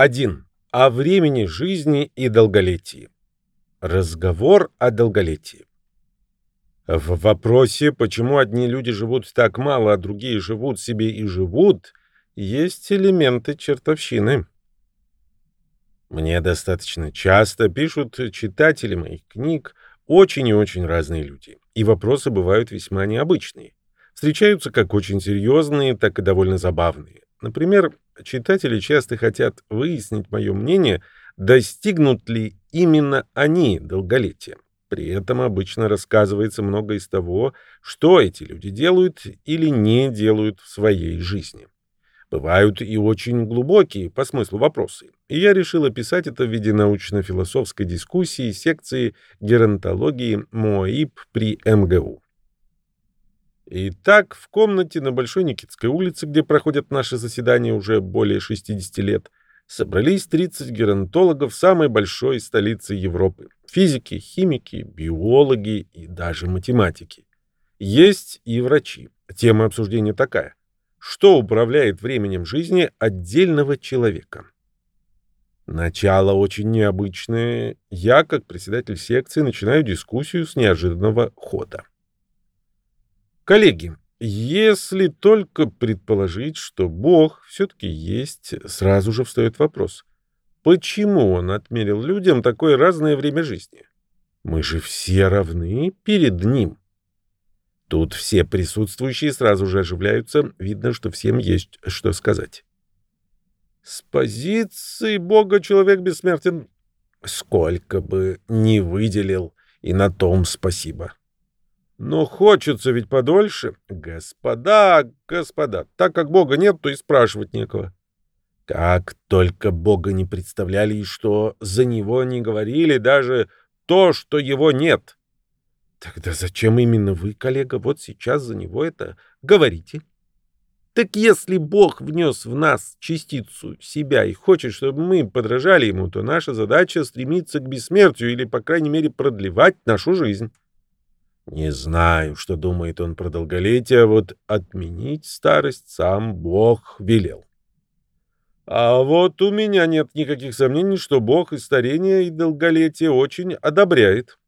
1. О времени жизни и долголетии. Разговор о долголетии. В вопросе, почему одни люди живут так мало, а другие живут себе и живут, есть элементы чертовщины. Мне достаточно часто пишут читатели моих книг очень и очень разные люди, и вопросы бывают весьма необычные. Встречаются как очень серьезные, так и довольно забавные. Например, читатели часто хотят выяснить мое мнение, достигнут ли именно они долголетия. При этом обычно рассказывается много из того, что эти люди делают или не делают в своей жизни. Бывают и очень глубокие по смыслу вопросы. И я решил описать это в виде научно-философской дискуссии секции геронтологии МОИП при МГУ. Итак, в комнате на Большой Никитской улице, где проходят наши заседания уже более 60 лет, собрались 30 геронтологов самой большой столицы Европы. Физики, химики, биологи и даже математики. Есть и врачи. Тема обсуждения такая. Что управляет временем жизни отдельного человека? Начало очень необычное. Я, как председатель секции, начинаю дискуссию с неожиданного хода. Коллеги, если только предположить, что Бог все-таки есть, сразу же встает вопрос. Почему он отмерил людям такое разное время жизни? Мы же все равны перед ним. Тут все присутствующие сразу же оживляются, видно, что всем есть что сказать. С позиции Бога человек бессмертен. Сколько бы ни выделил, и на том спасибо. Но хочется ведь подольше. Господа, господа, так как Бога нет, то и спрашивать некого. Как только Бога не представляли и что за него не говорили, даже то, что его нет. Тогда зачем именно вы, коллега, вот сейчас за него это говорите? Так если Бог внес в нас частицу себя и хочет, чтобы мы подражали ему, то наша задача стремиться к бессмертию или, по крайней мере, продлевать нашу жизнь. Не знаю, что думает он про долголетие, а вот отменить старость сам Бог велел. А вот у меня нет никаких сомнений, что Бог и старение, и долголетие очень одобряет.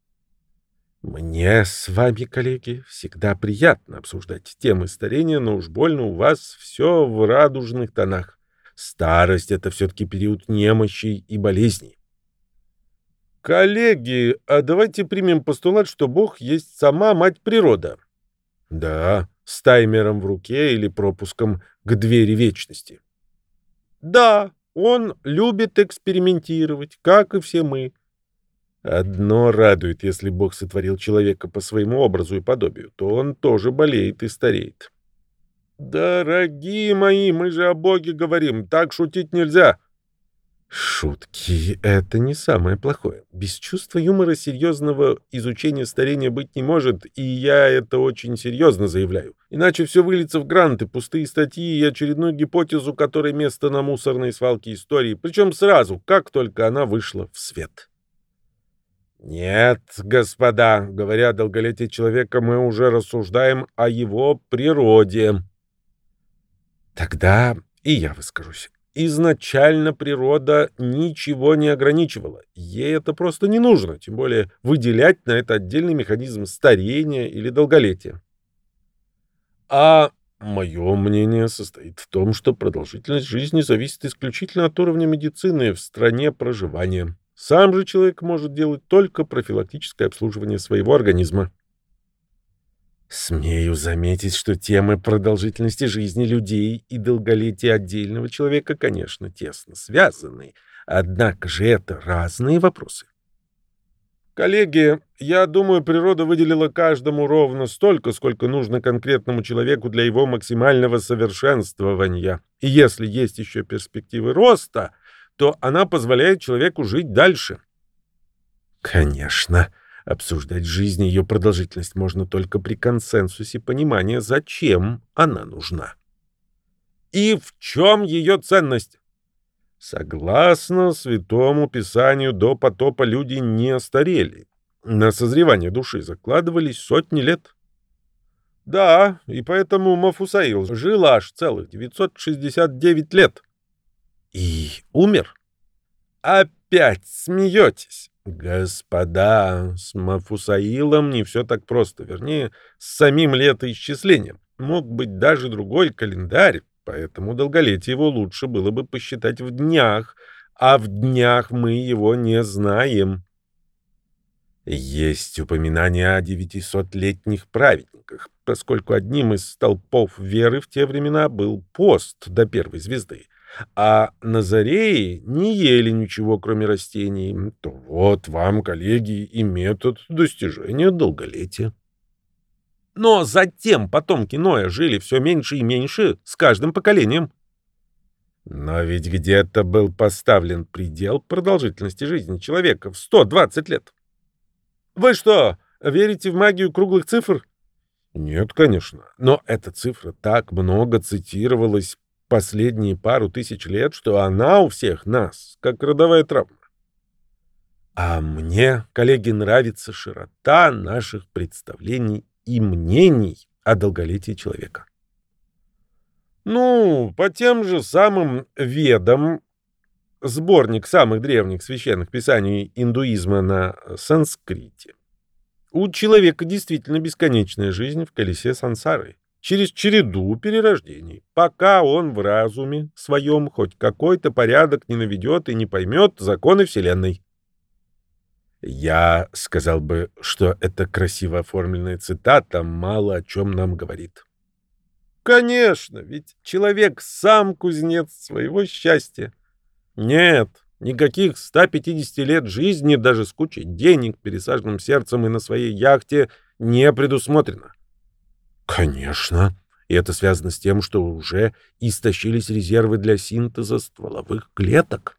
Мне с вами, коллеги, всегда приятно обсуждать темы старения, но уж больно у вас все в радужных тонах. Старость — это все-таки период немощи и болезней. Коллеги, а давайте примем постулат, что Бог есть сама мать природа. Да, с таймером в руке или пропуском к двери вечности. Да, он любит экспериментировать, как и все мы. Одно радует, если Бог сотворил человека по своему образу и подобию, то он тоже болеет и стареет. Дорогие мои, мы же о Боге говорим, так шутить нельзя. Шутки — это не самое плохое. Без чувства юмора серьезного изучения старения быть не может, и я это очень серьезно заявляю. Иначе все выльется в гранты, пустые статьи и очередную гипотезу, которой место на мусорной свалке истории, причем сразу, как только она вышла в свет. Нет, господа, говоря о долголетии человека, мы уже рассуждаем о его природе. Тогда и я выскажусь. Изначально природа ничего не ограничивала. Ей это просто не нужно, тем более выделять на это отдельный механизм старения или долголетия. А мое мнение состоит в том, что продолжительность жизни зависит исключительно от уровня медицины в стране проживания. Сам же человек может делать только профилактическое обслуживание своего организма. Смею заметить, что темы продолжительности жизни людей и долголетия отдельного человека, конечно, тесно связаны, однако же это разные вопросы. Коллеги, я думаю, природа выделила каждому ровно столько, сколько нужно конкретному человеку для его максимального совершенствования. И если есть еще перспективы роста, то она позволяет человеку жить дальше. Конечно. Обсуждать жизнь и ее продолжительность можно только при консенсусе понимания, зачем она нужна. И в чем ее ценность? Согласно Святому Писанию, до потопа люди не старели. На созревание души закладывались сотни лет. Да, и поэтому Мафусаил жил аж целых 969 лет. И умер. Опять смеетесь? Господа, с Мафусаилом не все так просто, вернее, с самим летоисчислением. Мог быть даже другой календарь, поэтому долголетие его лучше было бы посчитать в днях, а в днях мы его не знаем. Есть упоминание о девятисотлетних праведниках, поскольку одним из столпов веры в те времена был пост до первой звезды, а Назареи не ели ничего, кроме растений, то вот вам, коллеги, и метод достижения долголетия. Но затем потомки Ноя жили все меньше и меньше с каждым поколением. Но ведь где-то был поставлен предел продолжительности жизни человека в 120 лет. Вы что, верите в магию круглых цифр? Нет, конечно. Но эта цифра так много цитировалась последние пару тысяч лет, что она у всех нас, как родовая травма. А мне, коллеги, нравится широта наших представлений и мнений о долголетии человека. Ну, по тем же самым ведам, сборник самых древних священных писаний индуизма на санскрите. У человека действительно бесконечная жизнь в колесе сансары, через череду перерождений, пока он в разуме своем хоть какой-то порядок не наведет и не поймет законы Вселенной. Я сказал бы, что эта красиво оформленная цитата мало о чем нам говорит. Конечно, ведь человек сам кузнец своего счастья. Нет, никаких 150 лет жизни даже с кучей денег, пересаженным сердцем и на своей яхте не предусмотрено. Конечно, и это связано с тем, что уже истощились резервы для синтеза стволовых клеток.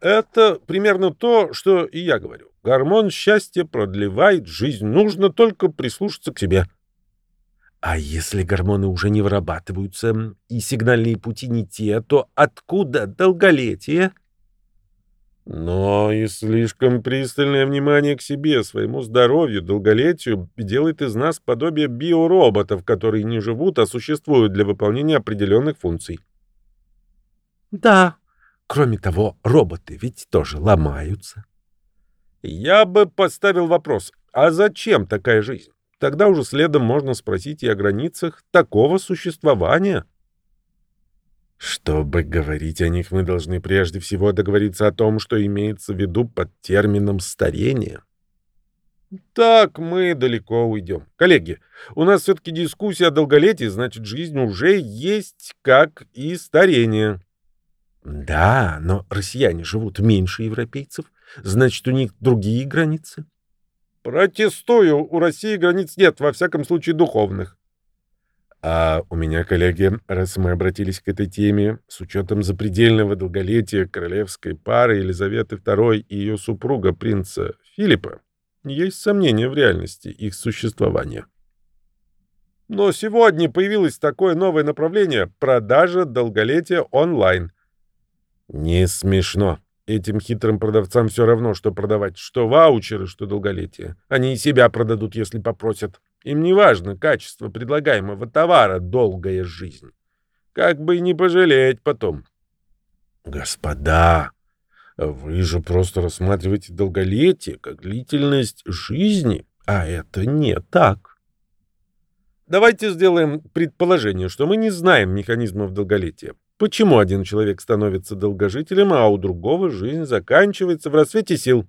Это примерно то, что и я говорю. Гормон счастья продлевает жизнь, нужно только прислушаться к себе. А если гормоны уже не вырабатываются и сигнальные пути не те, то откуда долголетие? Но и слишком пристальное внимание к себе, своему здоровью, долголетию делает из нас подобие биороботов, которые не живут, а существуют для выполнения определенных функций. Да, Кроме того, роботы ведь тоже ломаются. Я бы поставил вопрос, а зачем такая жизнь? Тогда уже следом можно спросить и о границах такого существования. Чтобы говорить о них, мы должны прежде всего договориться о том, что имеется в виду под термином «старение». Так мы далеко уйдем. Коллеги, у нас все-таки дискуссия о долголетии, значит, жизнь уже есть как и старение. Да, но россияне живут меньше европейцев, значит, у них другие границы. Протестую, у России границ нет, во всяком случае духовных. А у меня, коллеги, раз мы обратились к этой теме, с учетом запредельного долголетия королевской пары Елизаветы II и ее супруга принца Филиппа, есть сомнения в реальности их существования. Но сегодня появилось такое новое направление – продажа долголетия онлайн – не смешно. Этим хитрым продавцам все равно, что продавать, что ваучеры, что долголетие. Они и себя продадут, если попросят. Им не важно качество предлагаемого товара, долгая жизнь. Как бы и не пожалеть потом. Господа, вы же просто рассматриваете долголетие как длительность жизни, а это не так. Давайте сделаем предположение, что мы не знаем механизмов долголетия. Почему один человек становится долгожителем, а у другого жизнь заканчивается в рассвете сил?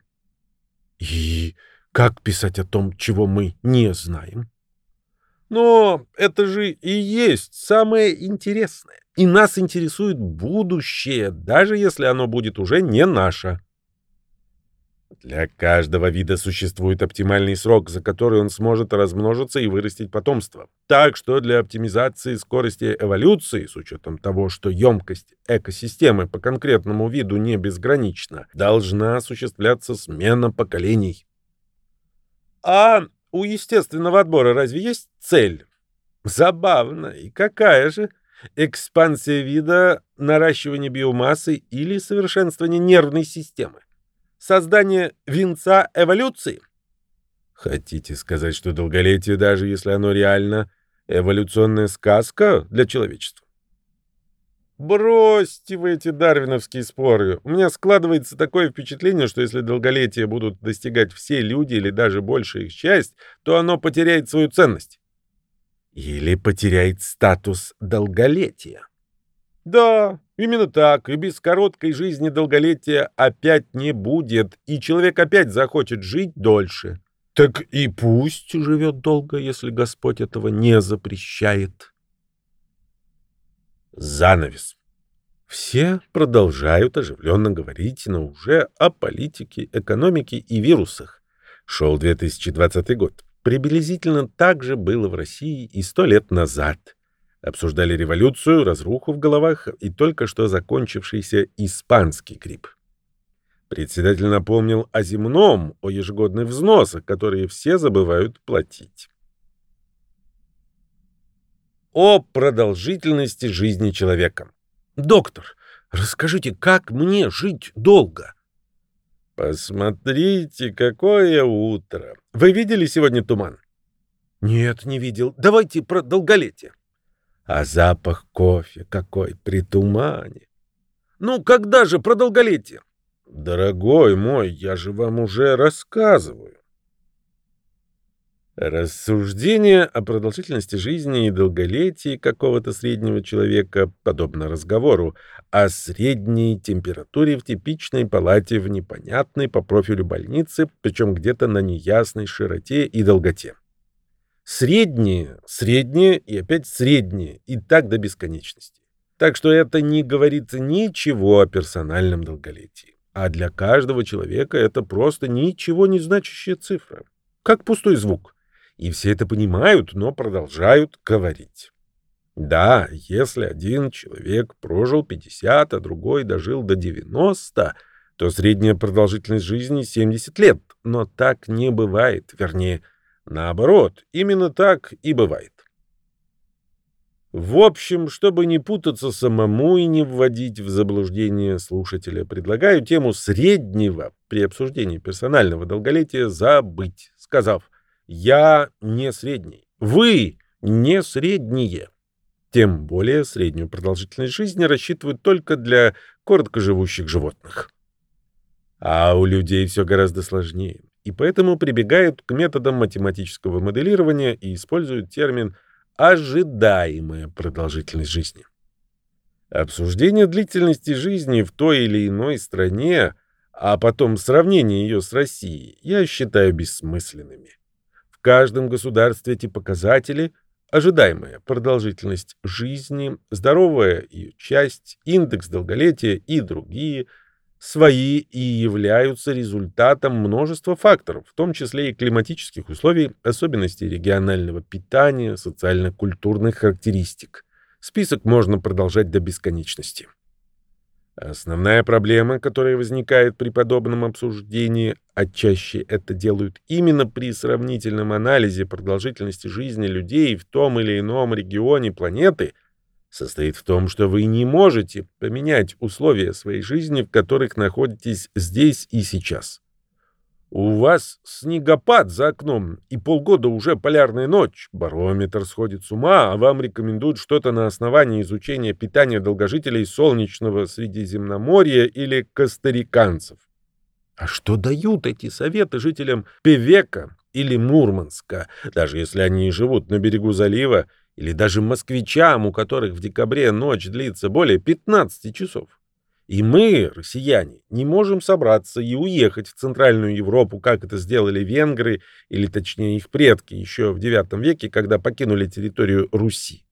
И как писать о том, чего мы не знаем? Но это же и есть самое интересное. И нас интересует будущее, даже если оно будет уже не наше. Для каждого вида существует оптимальный срок, за который он сможет размножиться и вырастить потомство. Так что для оптимизации скорости эволюции, с учетом того, что емкость экосистемы по конкретному виду не безгранична, должна осуществляться смена поколений. А у естественного отбора разве есть цель? Забавно. И какая же? Экспансия вида, наращивание биомассы или совершенствование нервной системы? создание венца эволюции. Хотите сказать, что долголетие, даже если оно реально, эволюционная сказка для человечества? Бросьте вы эти дарвиновские споры. У меня складывается такое впечатление, что если долголетие будут достигать все люди или даже большая их часть, то оно потеряет свою ценность. Или потеряет статус долголетия. Да, именно так. И без короткой жизни долголетия опять не будет, и человек опять захочет жить дольше. Так и пусть живет долго, если Господь этого не запрещает. Занавес. Все продолжают оживленно говорить, но уже о политике, экономике и вирусах. Шел 2020 год. Приблизительно так же было в России и сто лет назад. Обсуждали революцию, разруху в головах и только что закончившийся испанский грипп. Председатель напомнил о земном, о ежегодных взносах, которые все забывают платить о продолжительности жизни человека. Доктор, расскажите, как мне жить долго? Посмотрите, какое утро. Вы видели сегодня туман? Нет, не видел. Давайте про долголетие. А запах кофе какой при тумане. Ну, когда же про долголетие? Дорогой мой, я же вам уже рассказываю. Рассуждение о продолжительности жизни и долголетии какого-то среднего человека подобно разговору о средней температуре в типичной палате в непонятной по профилю больнице, причем где-то на неясной широте и долготе. Среднее, среднее и опять среднее, и так до бесконечности. Так что это не говорится ничего о персональном долголетии. А для каждого человека это просто ничего не значащая цифра. Как пустой звук и все это понимают, но продолжают говорить. Да, если один человек прожил 50, а другой дожил до 90, то средняя продолжительность жизни 70 лет. Но так не бывает, вернее, наоборот, именно так и бывает. В общем, чтобы не путаться самому и не вводить в заблуждение слушателя, предлагаю тему среднего при обсуждении персонального долголетия забыть, сказав я не средний. Вы не средние. Тем более среднюю продолжительность жизни рассчитывают только для короткоживущих животных. А у людей все гораздо сложнее. И поэтому прибегают к методам математического моделирования и используют термин «ожидаемая продолжительность жизни». Обсуждение длительности жизни в той или иной стране, а потом сравнение ее с Россией, я считаю бессмысленными каждом государстве эти показатели – ожидаемая продолжительность жизни, здоровая ее часть, индекс долголетия и другие – свои и являются результатом множества факторов, в том числе и климатических условий, особенностей регионального питания, социально-культурных характеристик. Список можно продолжать до бесконечности. Основная проблема, которая возникает при подобном обсуждении, а чаще это делают именно при сравнительном анализе продолжительности жизни людей в том или ином регионе планеты, состоит в том, что вы не можете поменять условия своей жизни, в которых находитесь здесь и сейчас. У вас снегопад за окном, и полгода уже полярная ночь. Барометр сходит с ума, а вам рекомендуют что-то на основании изучения питания долгожителей солнечного Средиземноморья или костариканцев. А что дают эти советы жителям Певека или Мурманска, даже если они живут на берегу залива, или даже москвичам, у которых в декабре ночь длится более 15 часов? И мы, россияне, не можем собраться и уехать в Центральную Европу, как это сделали венгры, или точнее их предки, еще в IX веке, когда покинули территорию Руси.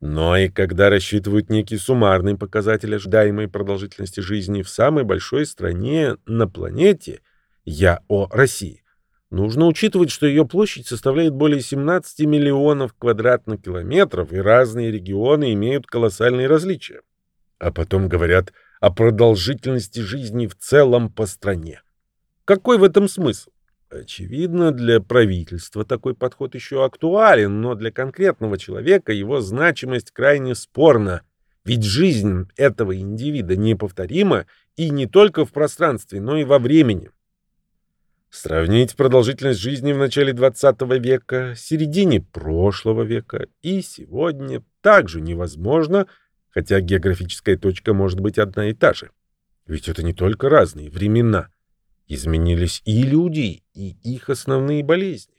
Но и когда рассчитывают некий суммарный показатель ожидаемой продолжительности жизни в самой большой стране на планете, я о России, нужно учитывать, что ее площадь составляет более 17 миллионов квадратных километров, и разные регионы имеют колоссальные различия а потом говорят о продолжительности жизни в целом по стране. Какой в этом смысл? Очевидно, для правительства такой подход еще актуален, но для конкретного человека его значимость крайне спорна, ведь жизнь этого индивида неповторима и не только в пространстве, но и во времени. Сравнить продолжительность жизни в начале XX века, середине прошлого века и сегодня также невозможно – хотя географическая точка может быть одна и та же. Ведь это не только разные времена. Изменились и люди, и их основные болезни.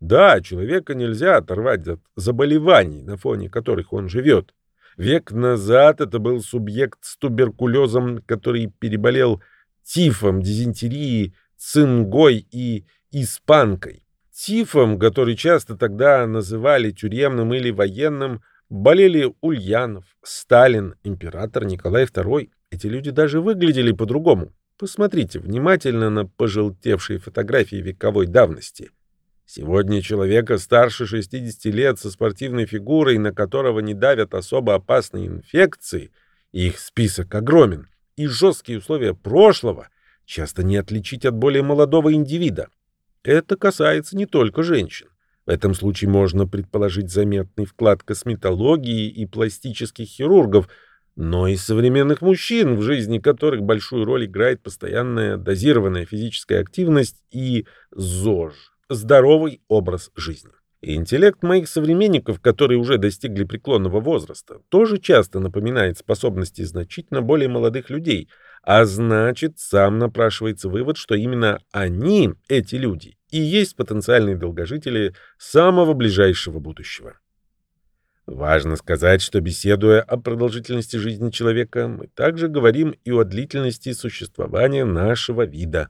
Да, человека нельзя оторвать от заболеваний, на фоне которых он живет. Век назад это был субъект с туберкулезом, который переболел тифом, дизентерией, цингой и испанкой. Тифом, который часто тогда называли тюремным или военным, болели Ульянов, Сталин, император Николай II. Эти люди даже выглядели по-другому. Посмотрите внимательно на пожелтевшие фотографии вековой давности. Сегодня человека старше 60 лет со спортивной фигурой, на которого не давят особо опасные инфекции, их список огромен, и жесткие условия прошлого часто не отличить от более молодого индивида. Это касается не только женщин. В этом случае можно предположить заметный вклад косметологии и пластических хирургов, но и современных мужчин, в жизни которых большую роль играет постоянная дозированная физическая активность и ЗОЖ – здоровый образ жизни. Интеллект моих современников, которые уже достигли преклонного возраста, тоже часто напоминает способности значительно более молодых людей – а значит, сам напрашивается вывод, что именно они, эти люди, и есть потенциальные долгожители самого ближайшего будущего. Важно сказать, что беседуя о продолжительности жизни человека, мы также говорим и о длительности существования нашего вида.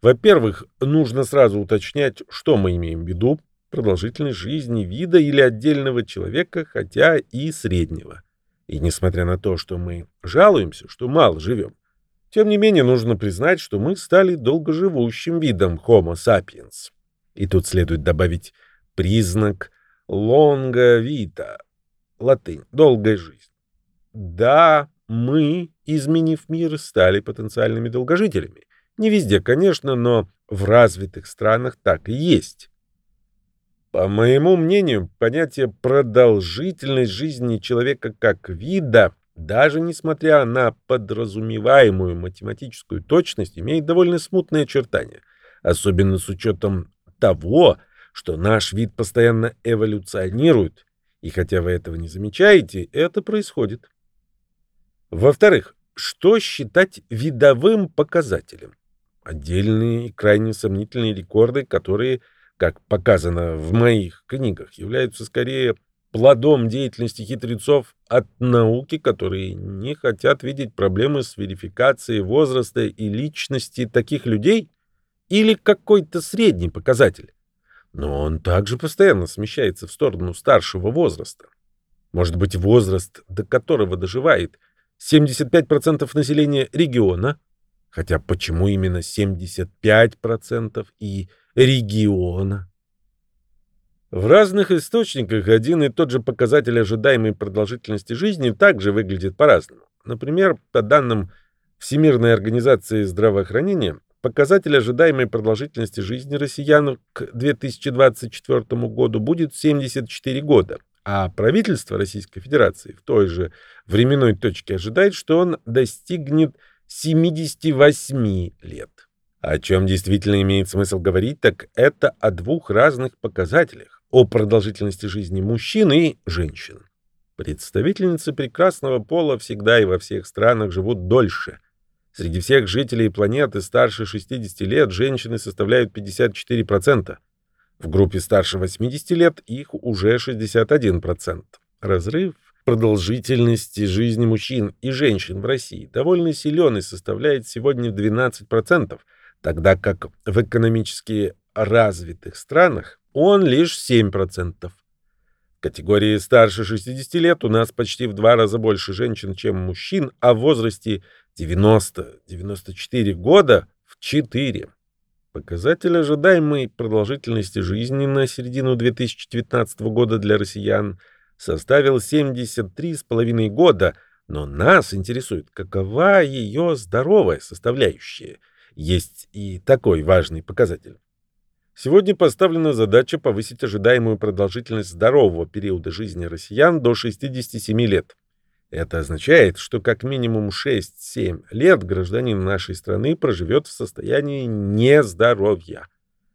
Во-первых, нужно сразу уточнять, что мы имеем в виду, продолжительность жизни вида или отдельного человека, хотя и среднего. И несмотря на то, что мы жалуемся, что мало живем, тем не менее, нужно признать, что мы стали долгоживущим видом Homo sapiens. И тут следует добавить признак longa vita, латынь, долгая жизнь. Да, мы, изменив мир, стали потенциальными долгожителями. Не везде, конечно, но в развитых странах так и есть. По моему мнению, понятие продолжительность жизни человека как вида даже несмотря на подразумеваемую математическую точность, имеет довольно смутные очертания, особенно с учетом того, что наш вид постоянно эволюционирует, и хотя вы этого не замечаете, это происходит. Во-вторых, что считать видовым показателем? Отдельные и крайне сомнительные рекорды, которые, как показано в моих книгах, являются скорее плодом деятельности хитрецов от науки, которые не хотят видеть проблемы с верификацией возраста и личности таких людей, или какой-то средний показатель. Но он также постоянно смещается в сторону старшего возраста. Может быть, возраст, до которого доживает 75% населения региона, хотя почему именно 75% и региона? В разных источниках один и тот же показатель ожидаемой продолжительности жизни также выглядит по-разному. Например, по данным Всемирной организации здравоохранения, показатель ожидаемой продолжительности жизни россиян к 2024 году будет 74 года, а правительство Российской Федерации в той же временной точке ожидает, что он достигнет 78 лет. О чем действительно имеет смысл говорить, так это о двух разных показателях о продолжительности жизни мужчин и женщин. Представительницы прекрасного пола всегда и во всех странах живут дольше. Среди всех жителей планеты старше 60 лет женщины составляют 54%. В группе старше 80 лет их уже 61%. Разрыв продолжительности жизни мужчин и женщин в России довольно силен и составляет сегодня 12%, тогда как в экономически развитых странах он лишь 7%. В категории старше 60 лет у нас почти в два раза больше женщин, чем мужчин, а в возрасте 90-94 года в 4. Показатель ожидаемой продолжительности жизни на середину 2019 года для россиян составил 73,5 года, но нас интересует, какова ее здоровая составляющая. Есть и такой важный показатель. Сегодня поставлена задача повысить ожидаемую продолжительность здорового периода жизни россиян до 67 лет. Это означает, что как минимум 6-7 лет гражданин нашей страны проживет в состоянии нездоровья.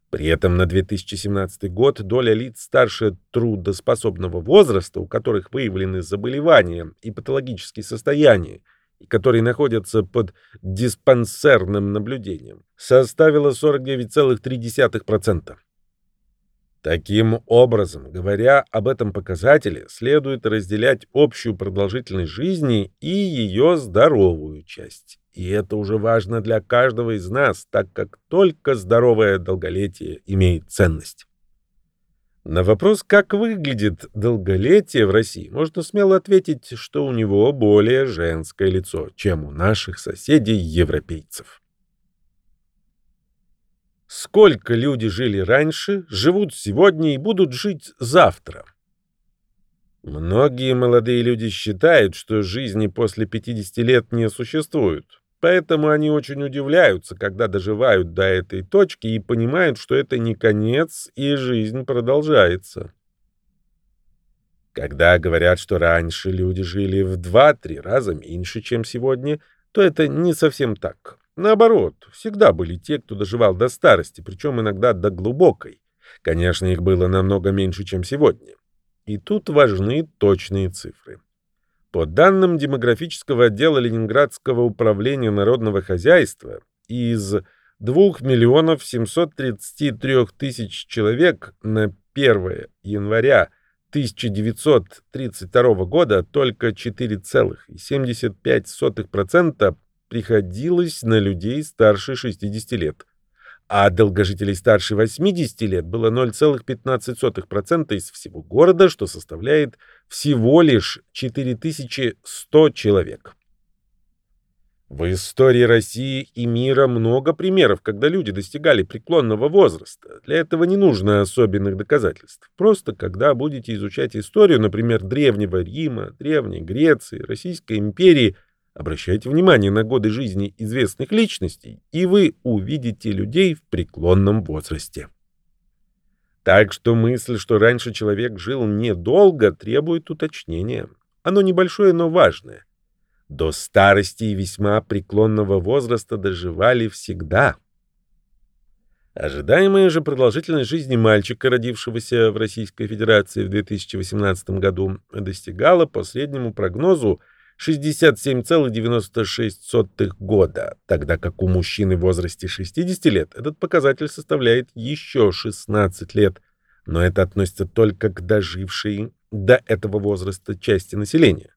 При этом на 2017 год доля лиц старше трудоспособного возраста, у которых выявлены заболевания и патологические состояния, которые находятся под диспансерным наблюдением, составила 49,3%. Таким образом, говоря об этом показателе, следует разделять общую продолжительность жизни и ее здоровую часть. И это уже важно для каждого из нас, так как только здоровое долголетие имеет ценность. На вопрос, как выглядит долголетие в России, можно смело ответить, что у него более женское лицо, чем у наших соседей-европейцев. Сколько люди жили раньше, живут сегодня и будут жить завтра? Многие молодые люди считают, что жизни после 50 лет не существует. Поэтому они очень удивляются, когда доживают до этой точки и понимают, что это не конец и жизнь продолжается. Когда говорят, что раньше люди жили в 2-3 раза меньше, чем сегодня, то это не совсем так. Наоборот, всегда были те, кто доживал до старости, причем иногда до глубокой. Конечно, их было намного меньше, чем сегодня. И тут важны точные цифры. По данным демографического отдела Ленинградского управления народного хозяйства, из 2 миллионов 733 тысяч человек на 1 января 1932 года только 4,75% приходилось на людей старше 60 лет, а долгожителей старше 80 лет было 0,15% из всего города, что составляет всего лишь 4100 человек. В истории России и мира много примеров, когда люди достигали преклонного возраста. Для этого не нужно особенных доказательств. Просто когда будете изучать историю, например, Древнего Рима, Древней Греции, Российской империи – Обращайте внимание на годы жизни известных личностей, и вы увидите людей в преклонном возрасте. Так что мысль, что раньше человек жил недолго, требует уточнения. Оно небольшое, но важное. До старости и весьма преклонного возраста доживали всегда. Ожидаемая же продолжительность жизни мальчика, родившегося в Российской Федерации в 2018 году, достигала по среднему прогнозу 67,96 года, тогда как у мужчины в возрасте 60 лет этот показатель составляет еще 16 лет, но это относится только к дожившей до этого возраста части населения.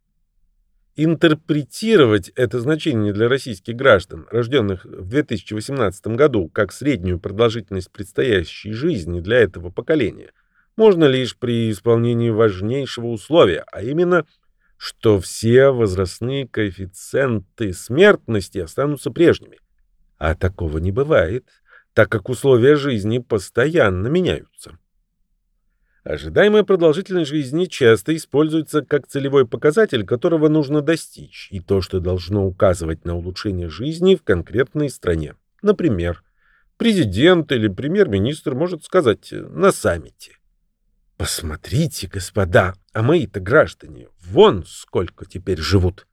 Интерпретировать это значение для российских граждан, рожденных в 2018 году, как среднюю продолжительность предстоящей жизни для этого поколения, можно лишь при исполнении важнейшего условия, а именно – что все возрастные коэффициенты смертности останутся прежними. А такого не бывает, так как условия жизни постоянно меняются. Ожидаемая продолжительность жизни часто используется как целевой показатель, которого нужно достичь, и то, что должно указывать на улучшение жизни в конкретной стране. Например, президент или премьер-министр может сказать на саммите Посмотрите, господа, а мои-то граждане, вон сколько теперь живут.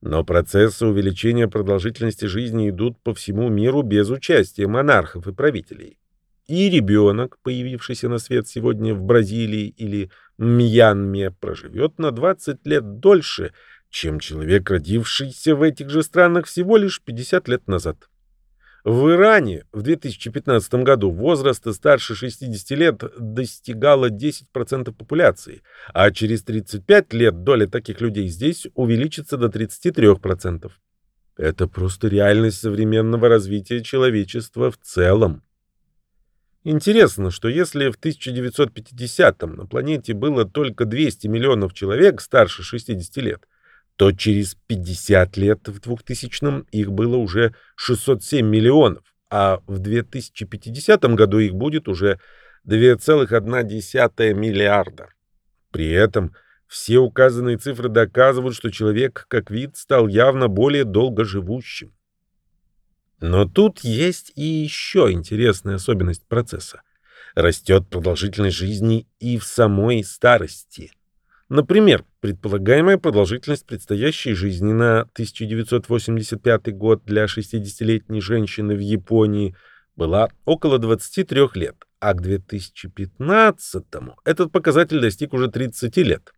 Но процессы увеличения продолжительности жизни идут по всему миру без участия монархов и правителей. И ребенок, появившийся на свет сегодня в Бразилии или Мьянме, проживет на 20 лет дольше, чем человек, родившийся в этих же странах всего лишь 50 лет назад. В Иране в 2015 году возраста старше 60 лет достигало 10% популяции, а через 35 лет доля таких людей здесь увеличится до 33%. Это просто реальность современного развития человечества в целом. Интересно, что если в 1950-м на планете было только 200 миллионов человек старше 60 лет, то через 50 лет в 2000-м их было уже 607 миллионов, а в 2050 году их будет уже 2,1 миллиарда. При этом все указанные цифры доказывают, что человек как вид стал явно более долгоживущим. Но тут есть и еще интересная особенность процесса. Растет продолжительность жизни и в самой старости – Например, предполагаемая продолжительность предстоящей жизни на 1985 год для 60-летней женщины в Японии была около 23 лет, а к 2015 этот показатель достиг уже 30 лет.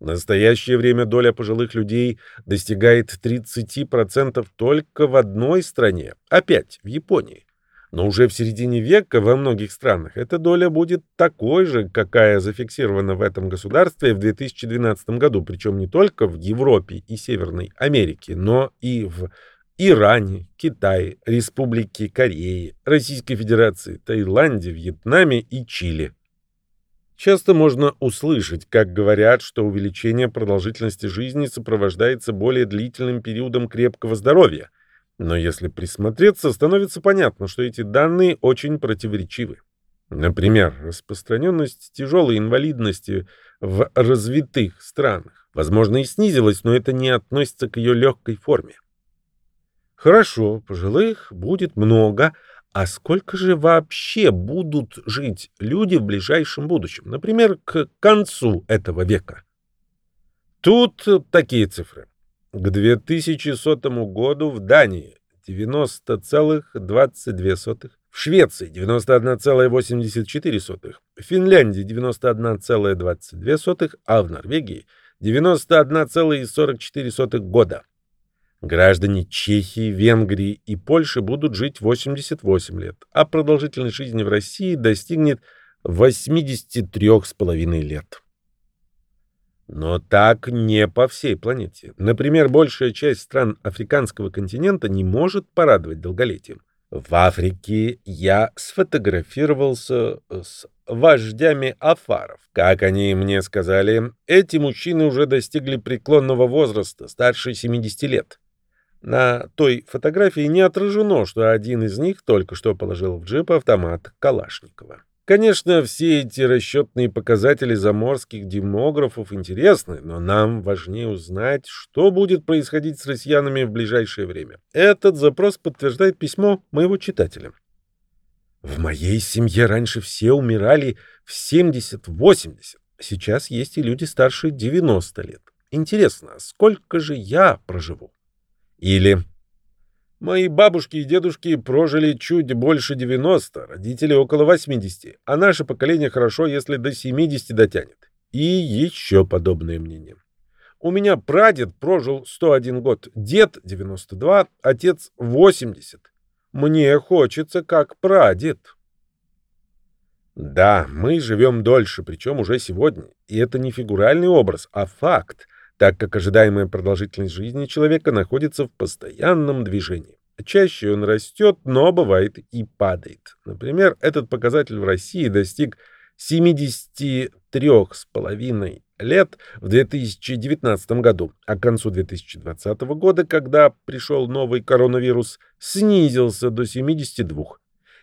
В настоящее время доля пожилых людей достигает 30% только в одной стране, опять в Японии. Но уже в середине века во многих странах эта доля будет такой же, какая зафиксирована в этом государстве в 2012 году, причем не только в Европе и Северной Америке, но и в Иране, Китае, Республике Кореи, Российской Федерации, Таиланде, Вьетнаме и Чили. Часто можно услышать, как говорят, что увеличение продолжительности жизни сопровождается более длительным периодом крепкого здоровья – но если присмотреться, становится понятно, что эти данные очень противоречивы. Например, распространенность тяжелой инвалидности в развитых странах, возможно, и снизилась, но это не относится к ее легкой форме. Хорошо, пожилых будет много, а сколько же вообще будут жить люди в ближайшем будущем, например, к концу этого века? Тут такие цифры. К 2100 году в Дании 90,22, в Швеции 91,84, в Финляндии 91,22, а в Норвегии 91,44 года. Граждане Чехии, Венгрии и Польши будут жить 88 лет, а продолжительность жизни в России достигнет 83,5 лет. Но так не по всей планете. Например, большая часть стран африканского континента не может порадовать долголетием. В Африке я сфотографировался с вождями афаров. Как они мне сказали, эти мужчины уже достигли преклонного возраста, старше 70 лет. На той фотографии не отражено, что один из них только что положил в джип автомат Калашникова. Конечно, все эти расчетные показатели заморских демографов интересны, но нам важнее узнать, что будет происходить с россиянами в ближайшее время. Этот запрос подтверждает письмо моего читателя. В моей семье раньше все умирали в 70-80. Сейчас есть и люди старше 90 лет. Интересно, сколько же я проживу? Или Мои бабушки и дедушки прожили чуть больше 90, родители около 80, а наше поколение хорошо, если до 70 дотянет. И еще подобное мнение. У меня прадед прожил 101 год, дед 92, отец 80. Мне хочется как прадед. Да, мы живем дольше, причем уже сегодня. И это не фигуральный образ, а факт так как ожидаемая продолжительность жизни человека находится в постоянном движении. Чаще он растет, но бывает и падает. Например, этот показатель в России достиг 73,5 лет в 2019 году, а к концу 2020 года, когда пришел новый коронавирус, снизился до 72.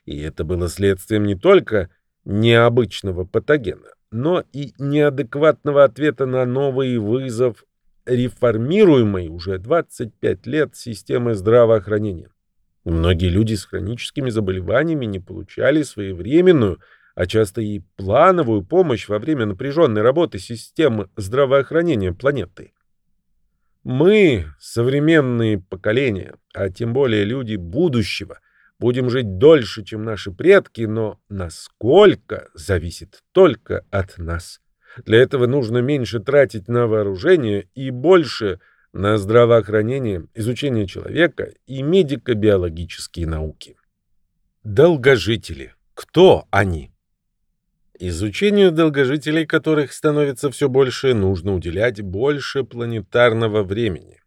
И это было следствием не только необычного патогена, но и неадекватного ответа на новый вызов реформируемой уже 25 лет системы здравоохранения. Многие люди с хроническими заболеваниями не получали своевременную, а часто и плановую помощь во время напряженной работы системы здравоохранения планеты. Мы, современные поколения, а тем более люди будущего, будем жить дольше, чем наши предки, но насколько зависит только от нас. Для этого нужно меньше тратить на вооружение и больше на здравоохранение, изучение человека и медико-биологические науки. Долгожители. Кто они? Изучению долгожителей, которых становится все больше, нужно уделять больше планетарного времени.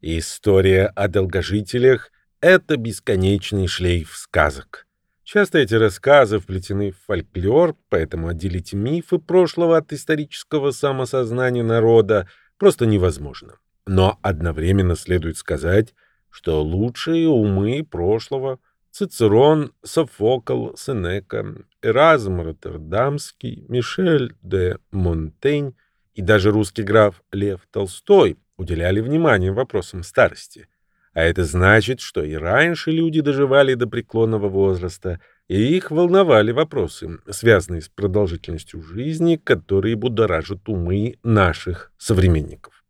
История о долгожителях — это бесконечный шлейф сказок. Часто эти рассказы вплетены в фольклор, поэтому отделить мифы прошлого от исторического самосознания народа просто невозможно. Но одновременно следует сказать, что лучшие умы прошлого Цицерон, Софокл, Сенека, Эразм Роттердамский, Мишель де Монтень и даже русский граф Лев Толстой уделяли внимание вопросам старости. А это значит, что и раньше люди доживали до преклонного возраста, и их волновали вопросы, связанные с продолжительностью жизни, которые будоражат умы наших современников.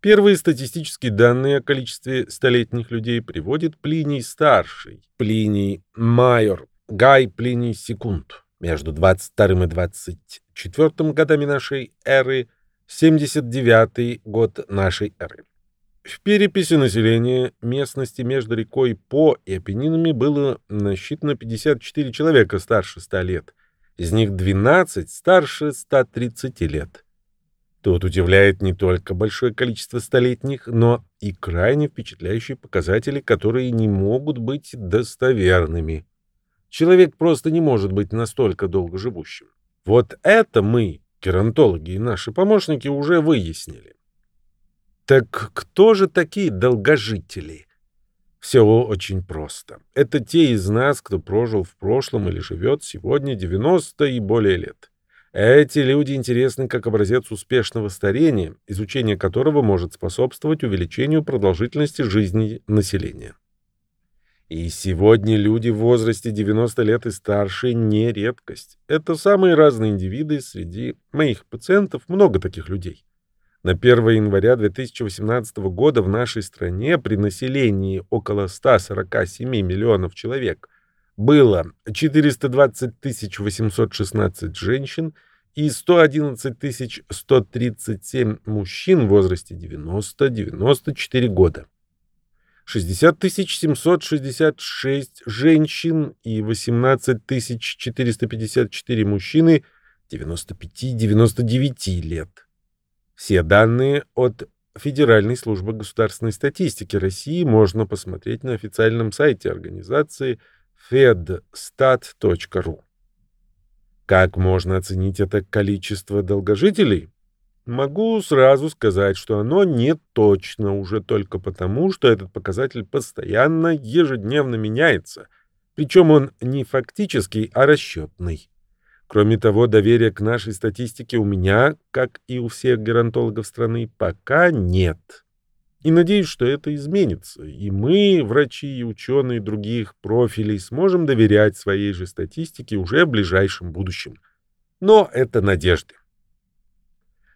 Первые статистические данные о количестве столетних людей приводит Плиний Старший, Плиний Майор, Гай Плиний Секунд. Между 22 и 24 годами нашей эры, 79 год нашей эры. В переписи населения местности между рекой По и Апеннинами было насчитано 54 человека старше 100 лет. Из них 12 старше 130 лет. Тут удивляет не только большое количество столетних, но и крайне впечатляющие показатели, которые не могут быть достоверными. Человек просто не может быть настолько долго живущим. Вот это мы, геронтологи и наши помощники, уже выяснили. Так кто же такие долгожители? Все очень просто. Это те из нас, кто прожил в прошлом или живет сегодня 90 и более лет. Эти люди интересны как образец успешного старения, изучение которого может способствовать увеличению продолжительности жизни населения. И сегодня люди в возрасте 90 лет и старше не редкость. Это самые разные индивиды, среди моих пациентов много таких людей. На 1 января 2018 года в нашей стране при населении около 147 миллионов человек было 420 816 женщин и 111 137 мужчин в возрасте 90-94 года. 60 766 женщин и 18 454 мужчины 95-99 лет. Все данные от Федеральной службы государственной статистики России можно посмотреть на официальном сайте организации fedstat.ru. Как можно оценить это количество долгожителей? Могу сразу сказать, что оно не точно уже только потому, что этот показатель постоянно, ежедневно меняется. Причем он не фактический, а расчетный. Кроме того, доверия к нашей статистике у меня, как и у всех геронтологов страны, пока нет. И надеюсь, что это изменится, и мы, врачи и ученые других профилей, сможем доверять своей же статистике уже в ближайшем будущем. Но это надежды.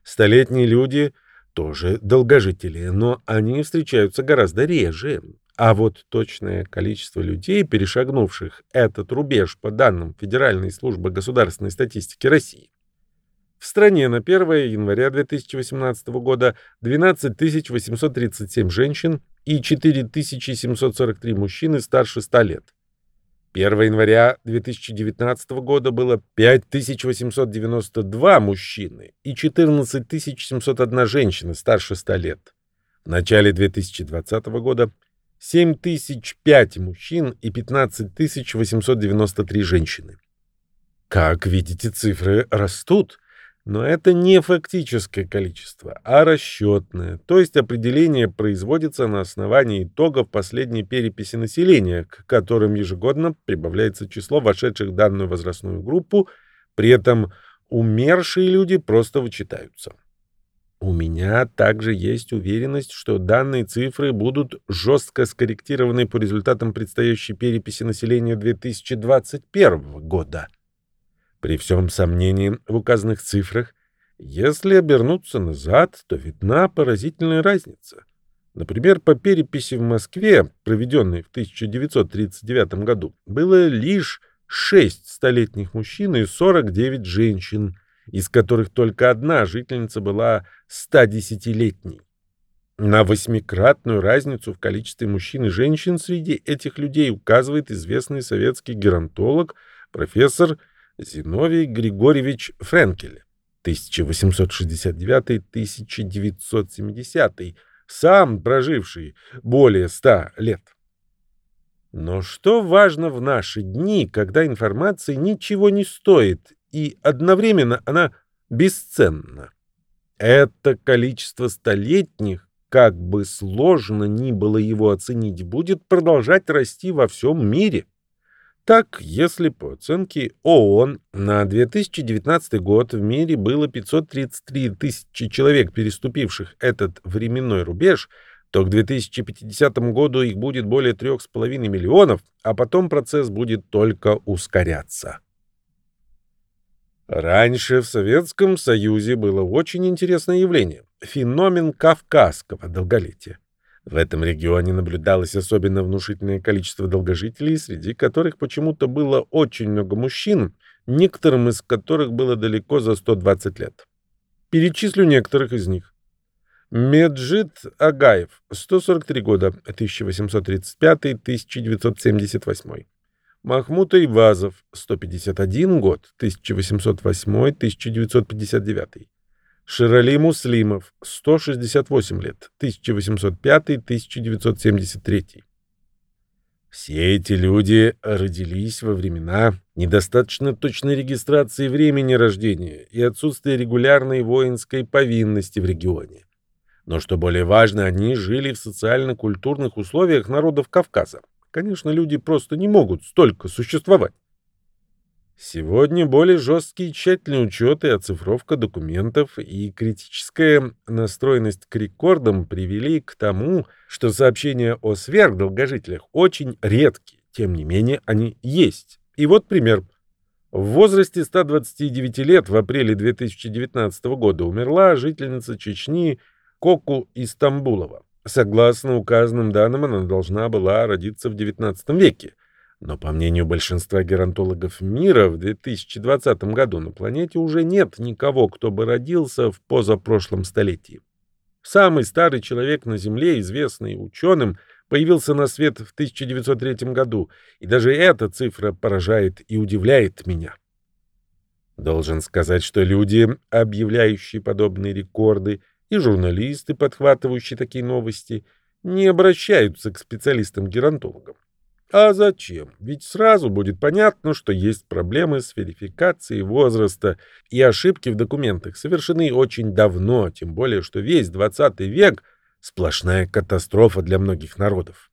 Столетние люди тоже долгожители, но они встречаются гораздо реже. А вот точное количество людей, перешагнувших этот рубеж по данным Федеральной службы государственной статистики России, в стране на 1 января 2018 года 12 837 женщин и 4 743 мужчины старше 100 лет. 1 января 2019 года было 5892 мужчины и 14 701 женщина старше 100 лет. В начале 2020 года 7005 мужчин и 15893 женщины. Как видите, цифры растут, но это не фактическое количество, а расчетное, то есть определение производится на основании итогов последней переписи населения, к которым ежегодно прибавляется число вошедших в данную возрастную группу, при этом умершие люди просто вычитаются. У меня также есть уверенность, что данные цифры будут жестко скорректированы по результатам предстоящей переписи населения 2021 года. При всем сомнении в указанных цифрах, если обернуться назад, то видна поразительная разница. Например, по переписи в Москве, проведенной в 1939 году, было лишь 6 столетних мужчин и 49 женщин – из которых только одна жительница была 110-летней. На восьмикратную разницу в количестве мужчин и женщин среди этих людей указывает известный советский геронтолог профессор Зиновий Григорьевич Френкель 1869-1970, сам проживший более ста лет. Но что важно в наши дни, когда информация ничего не стоит и одновременно она бесценна. Это количество столетних, как бы сложно ни было его оценить, будет продолжать расти во всем мире. Так, если по оценке ООН на 2019 год в мире было 533 тысячи человек, переступивших этот временной рубеж, то к 2050 году их будет более 3,5 миллионов, а потом процесс будет только ускоряться. Раньше в Советском Союзе было очень интересное явление. феномен кавказского долголетия. В этом регионе наблюдалось особенно внушительное количество долгожителей, среди которых почему-то было очень много мужчин, некоторым из которых было далеко за 120 лет. Перечислю некоторых из них. Меджид Агаев, 143 года, 1835-1978. Махмуд Айвазов, 151 год, 1808-1959. Ширали Муслимов, 168 лет, 1805-1973. Все эти люди родились во времена недостаточно точной регистрации времени рождения и отсутствия регулярной воинской повинности в регионе. Но что более важно, они жили в социально-культурных условиях народов Кавказа. Конечно, люди просто не могут столько существовать. Сегодня более жесткий тщательный учет и оцифровка документов и критическая настроенность к рекордам привели к тому, что сообщения о сверхдолгожителях очень редки, тем не менее они есть. И вот пример. В возрасте 129 лет в апреле 2019 года умерла жительница Чечни Коку Истамбулова. Согласно указанным данным, она должна была родиться в XIX веке. Но, по мнению большинства геронтологов мира, в 2020 году на планете уже нет никого, кто бы родился в позапрошлом столетии. Самый старый человек на Земле, известный ученым, появился на свет в 1903 году, и даже эта цифра поражает и удивляет меня. Должен сказать, что люди, объявляющие подобные рекорды, и журналисты, подхватывающие такие новости, не обращаются к специалистам-геронтологам. А зачем? Ведь сразу будет понятно, что есть проблемы с верификацией возраста, и ошибки в документах совершены очень давно, тем более, что весь 20 век — сплошная катастрофа для многих народов.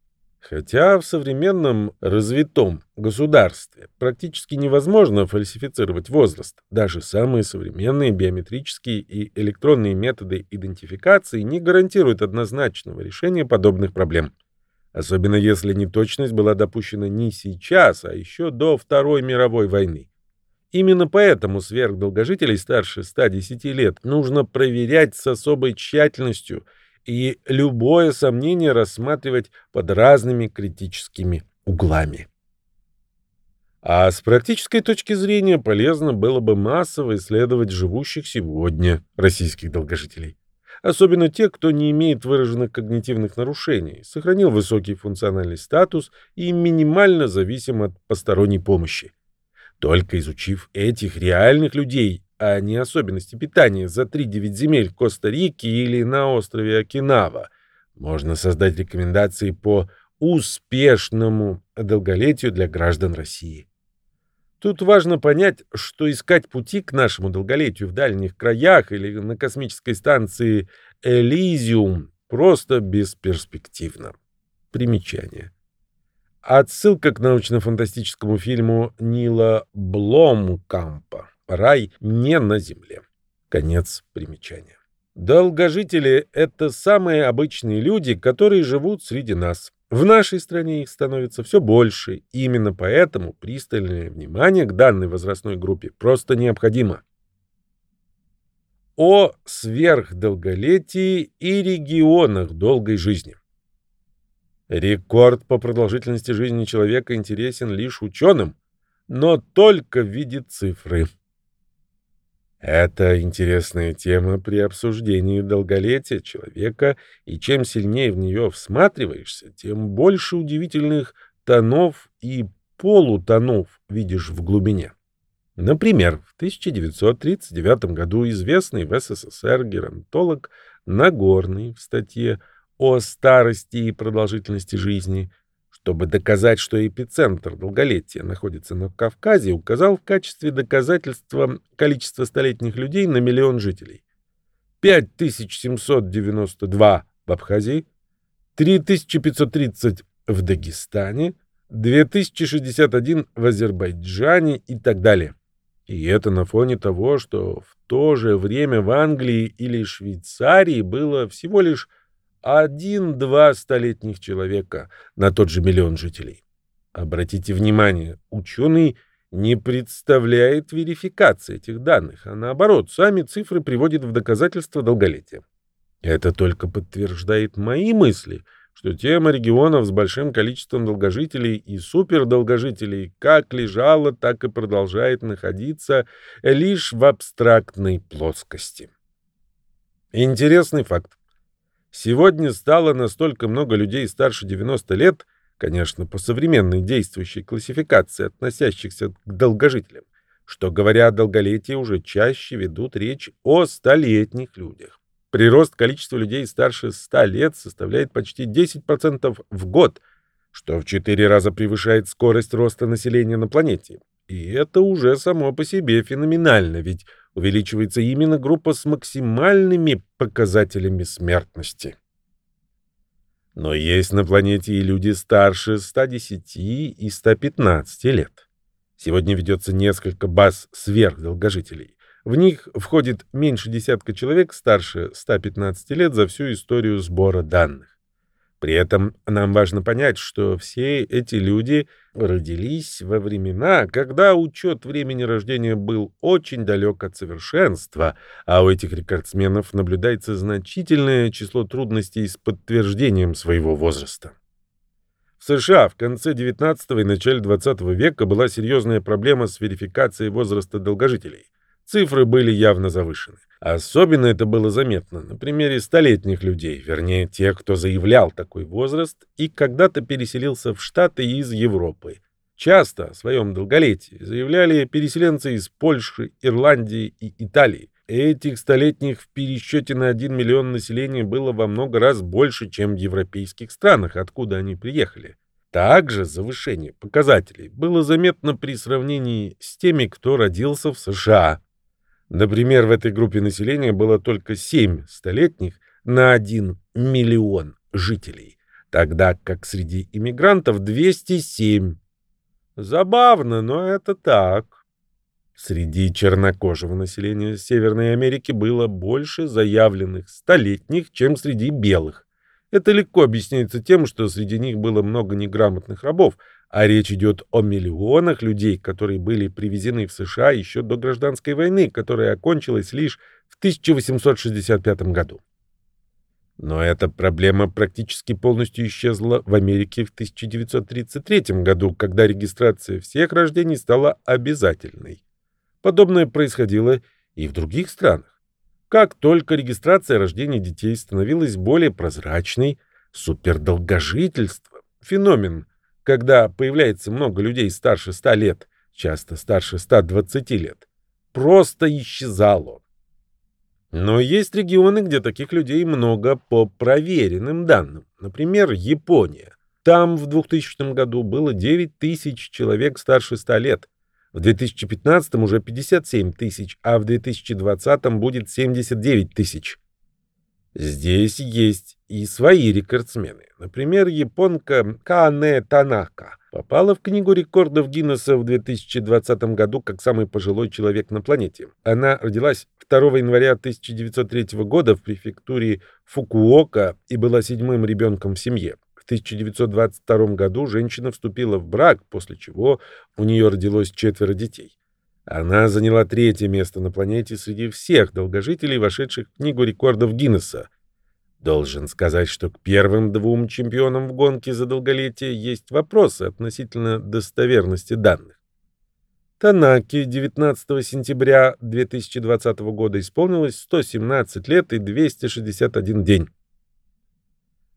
Хотя в современном развитом государстве практически невозможно фальсифицировать возраст, даже самые современные биометрические и электронные методы идентификации не гарантируют однозначного решения подобных проблем особенно если неточность была допущена не сейчас, а еще до Второй мировой войны. Именно поэтому сверхдолгожителей старше 110 лет нужно проверять с особой тщательностью и любое сомнение рассматривать под разными критическими углами. А с практической точки зрения полезно было бы массово исследовать живущих сегодня российских долгожителей особенно те, кто не имеет выраженных когнитивных нарушений, сохранил высокий функциональный статус и минимально зависим от посторонней помощи. Только изучив этих реальных людей, а не особенности питания за 3-9 земель Коста-Рики или на острове Окинава, можно создать рекомендации по успешному долголетию для граждан России. Тут важно понять, что искать пути к нашему долголетию в дальних краях или на космической станции Элизиум просто бесперспективно. Примечание. Отсылка к научно-фантастическому фильму Нила Бломкампа «Рай не на земле». Конец примечания. Долгожители — это самые обычные люди, которые живут среди нас. В нашей стране их становится все больше, и именно поэтому пристальное внимание к данной возрастной группе просто необходимо. О сверхдолголетии и регионах долгой жизни. Рекорд по продолжительности жизни человека интересен лишь ученым, но только в виде цифры. Это интересная тема при обсуждении долголетия человека, и чем сильнее в нее всматриваешься, тем больше удивительных тонов и полутонов видишь в глубине. Например, в 1939 году известный в СССР геронтолог Нагорный в статье о старости и продолжительности жизни – чтобы доказать, что эпицентр долголетия находится на Кавказе, указал в качестве доказательства количество столетних людей на миллион жителей. 5792 в Абхазии, 3530 в Дагестане, 2061 в Азербайджане и так далее. И это на фоне того, что в то же время в Англии или Швейцарии было всего лишь один-два столетних человека на тот же миллион жителей. Обратите внимание, ученый не представляет верификации этих данных, а наоборот, сами цифры приводят в доказательство долголетия. Это только подтверждает мои мысли, что тема регионов с большим количеством долгожителей и супердолгожителей как лежала, так и продолжает находиться лишь в абстрактной плоскости. Интересный факт. Сегодня стало настолько много людей старше 90 лет, конечно, по современной действующей классификации, относящихся к долгожителям, что, говоря о долголетии, уже чаще ведут речь о столетних людях. Прирост количества людей старше 100 лет составляет почти 10% в год, что в 4 раза превышает скорость роста населения на планете. И это уже само по себе феноменально, ведь увеличивается именно группа с максимальными показателями смертности. Но есть на планете и люди старше 110 и 115 лет. Сегодня ведется несколько баз сверхдолгожителей. В них входит меньше десятка человек старше 115 лет за всю историю сбора данных. При этом нам важно понять, что все эти люди родились во времена, когда учет времени рождения был очень далек от совершенства, а у этих рекордсменов наблюдается значительное число трудностей с подтверждением своего возраста. В США в конце XIX и начале XX века была серьезная проблема с верификацией возраста долгожителей. Цифры были явно завышены. Особенно это было заметно на примере столетних людей, вернее, тех, кто заявлял такой возраст и когда-то переселился в Штаты из Европы. Часто о своем долголетии заявляли переселенцы из Польши, Ирландии и Италии. Этих столетних в пересчете на 1 миллион населения было во много раз больше, чем в европейских странах, откуда они приехали. Также завышение показателей было заметно при сравнении с теми, кто родился в США. Например, в этой группе населения было только 7 столетних на 1 миллион жителей, тогда как среди иммигрантов 207. Забавно, но это так. Среди чернокожего населения Северной Америки было больше заявленных столетних, чем среди белых. Это легко объясняется тем, что среди них было много неграмотных рабов, а речь идет о миллионах людей, которые были привезены в США еще до гражданской войны, которая окончилась лишь в 1865 году. Но эта проблема практически полностью исчезла в Америке в 1933 году, когда регистрация всех рождений стала обязательной. Подобное происходило и в других странах. Как только регистрация рождения детей становилась более прозрачной, супердолгожительство, феномен – когда появляется много людей старше 100 лет, часто старше 120 лет, просто исчезало. Но есть регионы, где таких людей много по проверенным данным. Например, Япония. Там в 2000 году было 9 тысяч человек старше 100 лет. В 2015 уже 57 тысяч, а в 2020 будет 79 тысяч. Здесь есть и свои рекордсмены. Например, японка Кане Танака попала в Книгу рекордов Гиннесса в 2020 году как самый пожилой человек на планете. Она родилась 2 января 1903 года в префектуре Фукуока и была седьмым ребенком в семье. В 1922 году женщина вступила в брак, после чего у нее родилось четверо детей. Она заняла третье место на планете среди всех долгожителей, вошедших в Книгу рекордов Гиннесса. Должен сказать, что к первым двум чемпионам в гонке за долголетие есть вопросы относительно достоверности данных. Танаки 19 сентября 2020 года исполнилось 117 лет и 261 день.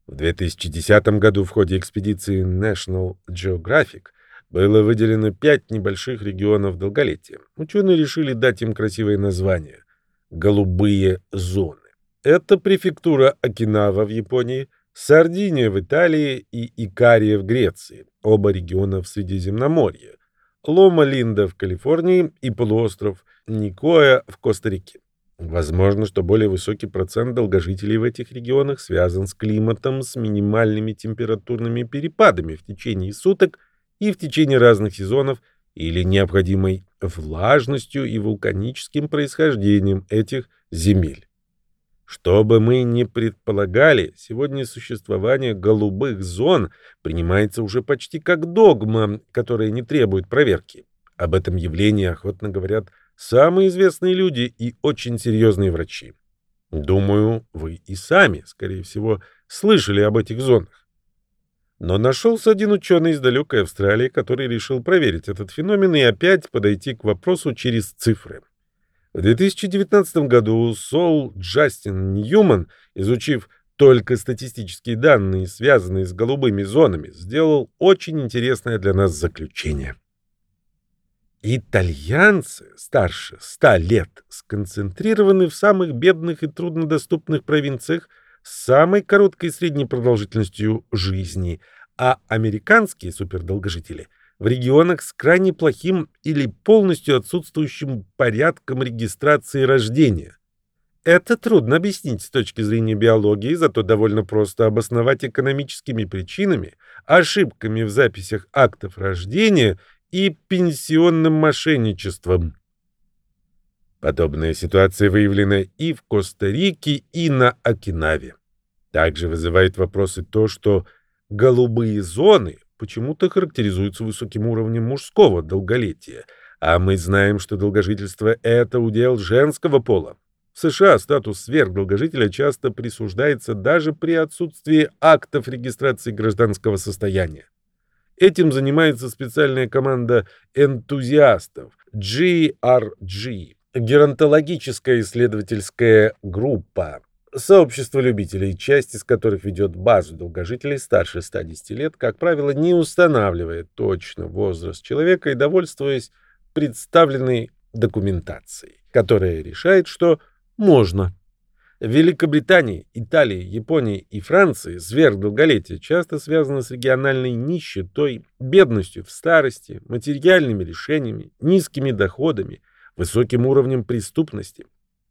В 2010 году в ходе экспедиции National Geographic было выделено пять небольших регионов долголетия. Ученые решили дать им красивое название – «Голубые зоны». Это префектура Окинава в Японии, Сардиния в Италии и Икария в Греции, оба региона в Средиземноморье, Лома-Линда в Калифорнии и полуостров Никоя в Коста-Рике. Возможно, что более высокий процент долгожителей в этих регионах связан с климатом с минимальными температурными перепадами в течение суток и в течение разных сезонов или необходимой влажностью и вулканическим происхождением этих земель. Что бы мы ни предполагали, сегодня существование голубых зон принимается уже почти как догма, которая не требует проверки. Об этом явлении охотно говорят самые известные люди и очень серьезные врачи. Думаю, вы и сами, скорее всего, слышали об этих зонах. Но нашелся один ученый из далекой Австралии, который решил проверить этот феномен и опять подойти к вопросу через цифры. В 2019 году Сол Джастин Ньюман, изучив только статистические данные, связанные с голубыми зонами, сделал очень интересное для нас заключение. Итальянцы старше 100 лет сконцентрированы в самых бедных и труднодоступных провинциях с самой короткой средней продолжительностью жизни, а американские супердолгожители в регионах с крайне плохим или полностью отсутствующим порядком регистрации рождения. Это трудно объяснить с точки зрения биологии, зато довольно просто обосновать экономическими причинами, ошибками в записях актов рождения и пенсионным мошенничеством. Подобная ситуация выявлена и в Коста-Рике, и на Окинаве. Также вызывает вопросы то, что голубые зоны почему-то характеризуются высоким уровнем мужского долголетия, а мы знаем, что долгожительство — это удел женского пола. В США статус сверхдолгожителя часто присуждается даже при отсутствии актов регистрации гражданского состояния. Этим занимается специальная команда энтузиастов GRG, геронтологическая исследовательская группа, сообщество любителей, часть из которых ведет базу долгожителей старше 110 лет, как правило, не устанавливает точно возраст человека и довольствуясь представленной документацией, которая решает, что можно. В Великобритании, Италии, Японии и Франции сверхдолголетие часто связано с региональной нищетой, бедностью в старости, материальными решениями, низкими доходами, высоким уровнем преступности,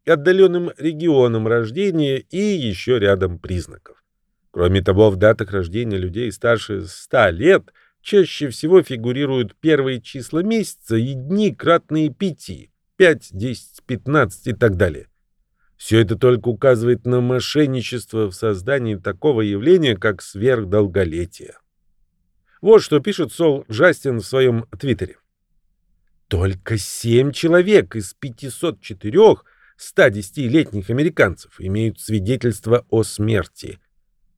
отдаленным регионом рождения и еще рядом признаков. Кроме того, в датах рождения людей старше 100 лет чаще всего фигурируют первые числа месяца и дни, кратные 5, 5, 10, 15 и так далее. Все это только указывает на мошенничество в создании такого явления, как сверхдолголетие. Вот что пишет Сол Джастин в своем твиттере. Только семь человек из 504 110-летних американцев имеют свидетельство о смерти.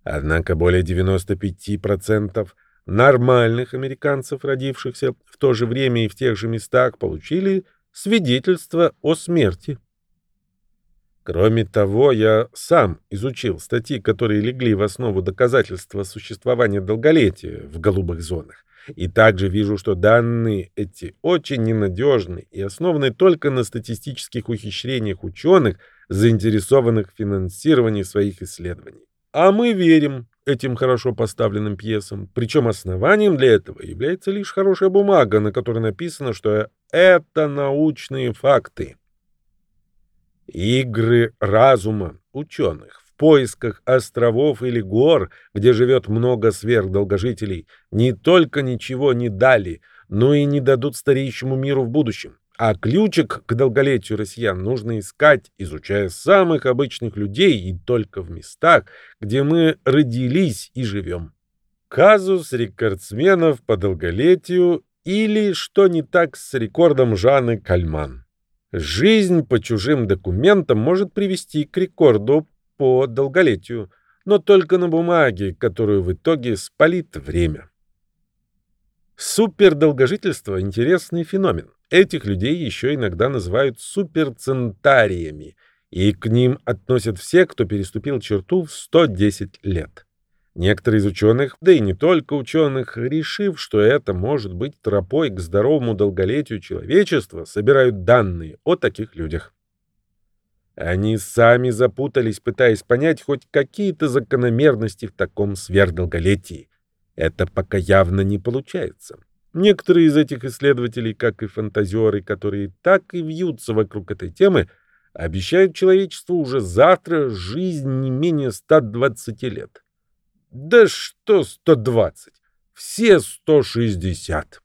Однако более 95% нормальных американцев, родившихся в то же время и в тех же местах, получили свидетельство о смерти. Кроме того, я сам изучил статьи, которые легли в основу доказательства существования долголетия в голубых зонах. И также вижу, что данные эти очень ненадежны и основаны только на статистических ухищрениях ученых, заинтересованных в финансировании своих исследований. А мы верим этим хорошо поставленным пьесам, причем основанием для этого является лишь хорошая бумага, на которой написано, что это научные факты. Игры разума ученых поисках островов или гор, где живет много сверхдолгожителей, не только ничего не дали, но и не дадут стареющему миру в будущем. А ключик к долголетию россиян нужно искать, изучая самых обычных людей и только в местах, где мы родились и живем. Казус рекордсменов по долголетию или что не так с рекордом Жанны Кальман. Жизнь по чужим документам может привести к рекорду по долголетию, но только на бумаге, которую в итоге спалит время. Супердолгожительство – интересный феномен. Этих людей еще иногда называют суперцентариями, и к ним относят все, кто переступил черту в 110 лет. Некоторые из ученых, да и не только ученых, решив, что это может быть тропой к здоровому долголетию человечества, собирают данные о таких людях. Они сами запутались, пытаясь понять хоть какие-то закономерности в таком сверхдолголетии. Это пока явно не получается. Некоторые из этих исследователей, как и фантазеры, которые так и вьются вокруг этой темы, обещают человечеству уже завтра жизнь не менее 120 лет. Да что 120? Все 160.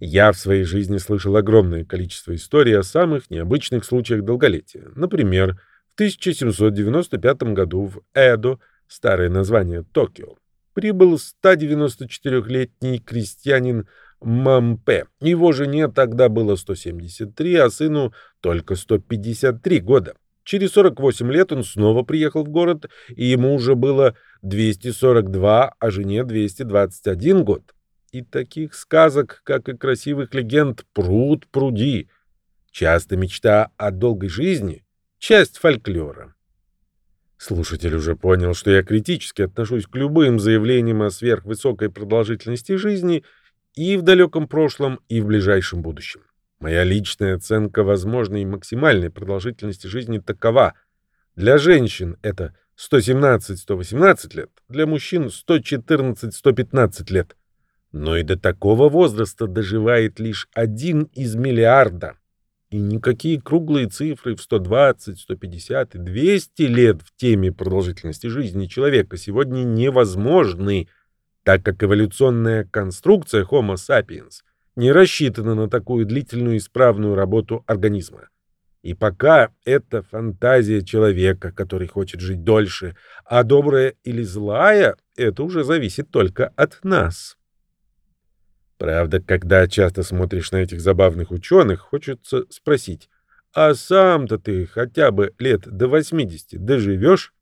Я в своей жизни слышал огромное количество историй о самых необычных случаях долголетия. Например, в 1795 году в Эдо, старое название Токио, прибыл 194-летний крестьянин Мампе. Его жене тогда было 173, а сыну только 153 года. Через 48 лет он снова приехал в город, и ему уже было 242, а жене 221 год. И таких сказок, как и красивых легенд, пруд пруди. Часто мечта о долгой жизни — часть фольклора. Слушатель уже понял, что я критически отношусь к любым заявлениям о сверхвысокой продолжительности жизни и в далеком прошлом, и в ближайшем будущем. Моя личная оценка возможной максимальной продолжительности жизни такова. Для женщин это 117-118 лет, для мужчин 114-115 лет. Но и до такого возраста доживает лишь один из миллиарда. И никакие круглые цифры в 120, 150 и 200 лет в теме продолжительности жизни человека сегодня невозможны, так как эволюционная конструкция Homo sapiens не рассчитана на такую длительную исправную работу организма. И пока это фантазия человека, который хочет жить дольше, а добрая или злая, это уже зависит только от нас. Правда, когда часто смотришь на этих забавных ученых, хочется спросить, а сам-то ты хотя бы лет до 80 доживешь?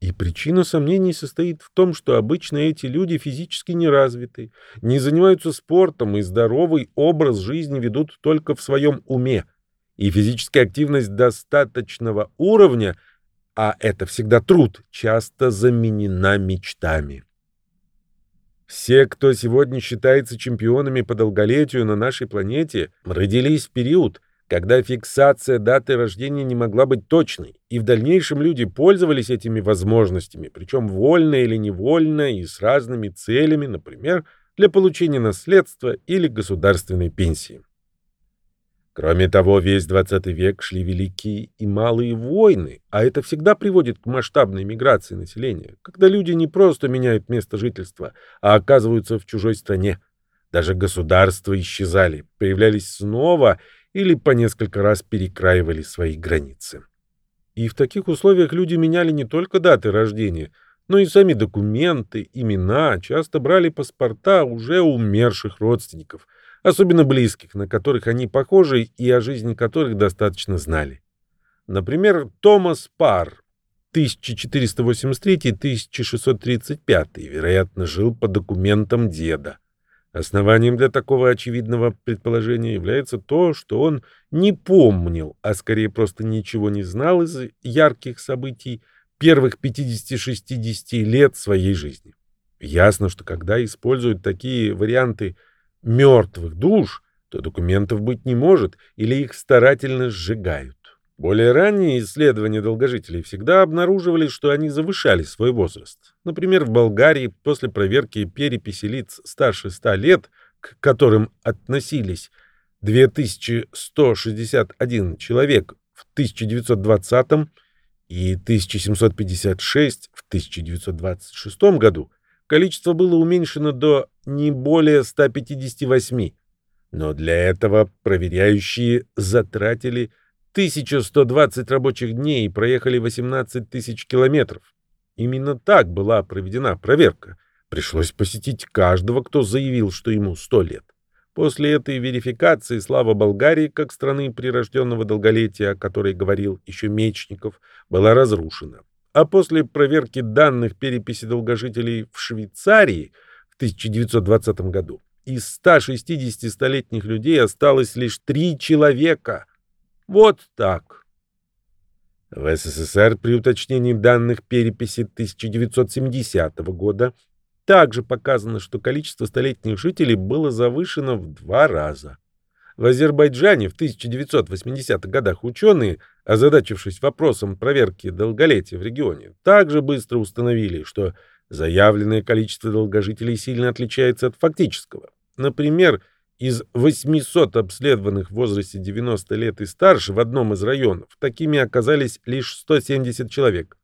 И причина сомнений состоит в том, что обычно эти люди физически не развиты, не занимаются спортом и здоровый образ жизни ведут только в своем уме. И физическая активность достаточного уровня, а это всегда труд, часто заменена мечтами. Все, кто сегодня считается чемпионами по долголетию на нашей планете, родились в период, когда фиксация даты рождения не могла быть точной, и в дальнейшем люди пользовались этими возможностями, причем вольно или невольно и с разными целями, например, для получения наследства или государственной пенсии. Кроме того, весь 20 век шли великие и малые войны, а это всегда приводит к масштабной миграции населения, когда люди не просто меняют место жительства, а оказываются в чужой стране. Даже государства исчезали, появлялись снова или по несколько раз перекраивали свои границы. И в таких условиях люди меняли не только даты рождения, но и сами документы, имена, часто брали паспорта уже умерших родственников – особенно близких, на которых они похожи и о жизни которых достаточно знали. Например, Томас Пар, 1483-1635, вероятно, жил по документам деда. Основанием для такого очевидного предположения является то, что он не помнил, а скорее просто ничего не знал из ярких событий первых 50-60 лет своей жизни. Ясно, что когда используют такие варианты – мертвых душ, то документов быть не может или их старательно сжигают. Более ранние исследования долгожителей всегда обнаруживали, что они завышали свой возраст. Например, в Болгарии после проверки переписи лиц старше 100 лет, к которым относились 2161 человек в 1920 и 1756 в 1926 году, количество было уменьшено до не более 158. Но для этого проверяющие затратили 1120 рабочих дней и проехали 18 тысяч километров. Именно так была проведена проверка. Пришлось посетить каждого, кто заявил, что ему 100 лет. После этой верификации слава Болгарии как страны прирожденного долголетия, о которой говорил еще Мечников, была разрушена а после проверки данных переписи долгожителей в Швейцарии в 1920 году из 160 столетних людей осталось лишь три человека. Вот так. В СССР при уточнении данных переписи 1970 года также показано, что количество столетних жителей было завышено в два раза. В Азербайджане в 1980-х годах ученые, озадачившись вопросом проверки долголетия в регионе, также быстро установили, что заявленное количество долгожителей сильно отличается от фактического. Например, из 800 обследованных в возрасте 90 лет и старше в одном из районов такими оказались лишь 170 человек.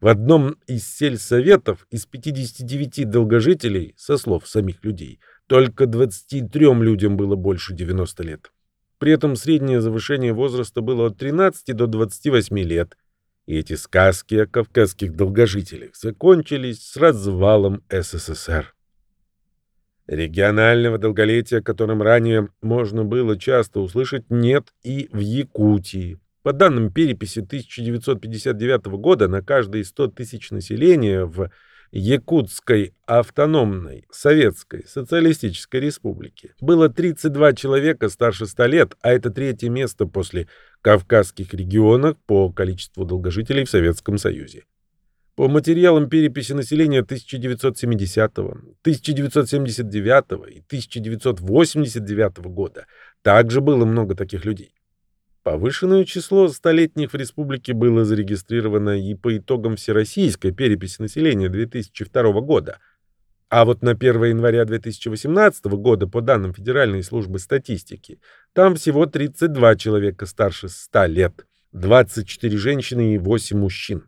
В одном из сельсоветов из 59 долгожителей, со слов самих людей, только 23 людям было больше 90 лет. При этом среднее завышение возраста было от 13 до 28 лет. И эти сказки о кавказских долгожителях закончились с развалом СССР. Регионального долголетия, о котором ранее можно было часто услышать, нет и в Якутии. По данным переписи 1959 года, на каждые 100 тысяч населения в Якутской автономной Советской Социалистической Республике было 32 человека старше 100 лет, а это третье место после Кавказских регионов по количеству долгожителей в Советском Союзе. По материалам переписи населения 1970, 1979 и 1989 года также было много таких людей. Повышенное число столетних в республике было зарегистрировано и по итогам Всероссийской переписи населения 2002 года. А вот на 1 января 2018 года, по данным Федеральной службы статистики, там всего 32 человека старше 100 лет, 24 женщины и 8 мужчин.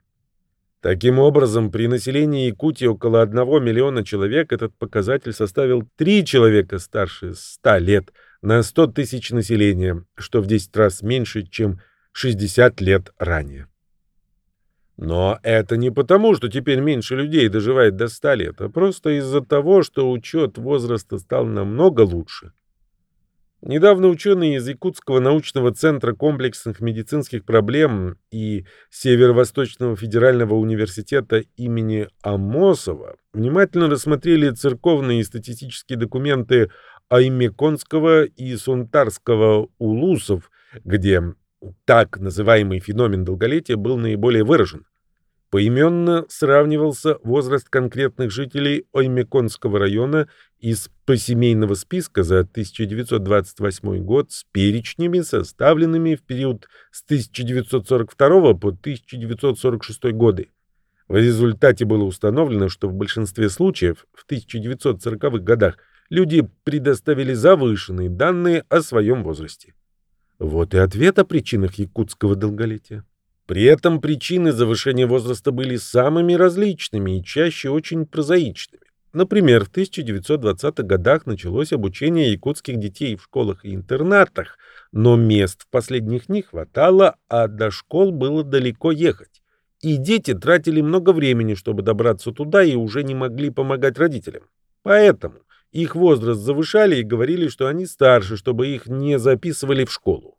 Таким образом, при населении Якутии около 1 миллиона человек этот показатель составил 3 человека старше 100 лет – на 100 тысяч населения, что в 10 раз меньше, чем 60 лет ранее. Но это не потому, что теперь меньше людей доживает до 100 лет, а просто из-за того, что учет возраста стал намного лучше. Недавно ученые из Якутского научного центра комплексных медицинских проблем и Северо-Восточного федерального университета имени Амосова внимательно рассмотрели церковные статистические документы Аймеконского и Сунтарского улусов, где так называемый феномен долголетия был наиболее выражен. Поименно сравнивался возраст конкретных жителей Оймеконского района из посемейного списка за 1928 год с перечнями, составленными в период с 1942 по 1946 годы. В результате было установлено, что в большинстве случаев в 1940-х годах люди предоставили завышенные данные о своем возрасте. Вот и ответ о причинах якутского долголетия. При этом причины завышения возраста были самыми различными и чаще очень прозаичными. Например, в 1920-х годах началось обучение якутских детей в школах и интернатах, но мест в последних не хватало, а до школ было далеко ехать. И дети тратили много времени, чтобы добраться туда, и уже не могли помогать родителям. Поэтому их возраст завышали и говорили, что они старше, чтобы их не записывали в школу.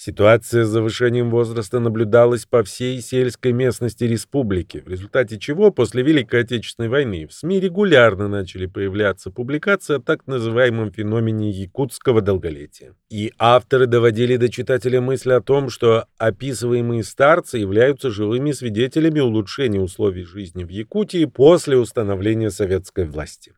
Ситуация с завышением возраста наблюдалась по всей сельской местности республики, в результате чего после Великой Отечественной войны в СМИ регулярно начали появляться публикации о так называемом феномене якутского долголетия. И авторы доводили до читателя мысль о том, что описываемые старцы являются живыми свидетелями улучшения условий жизни в Якутии после установления советской власти.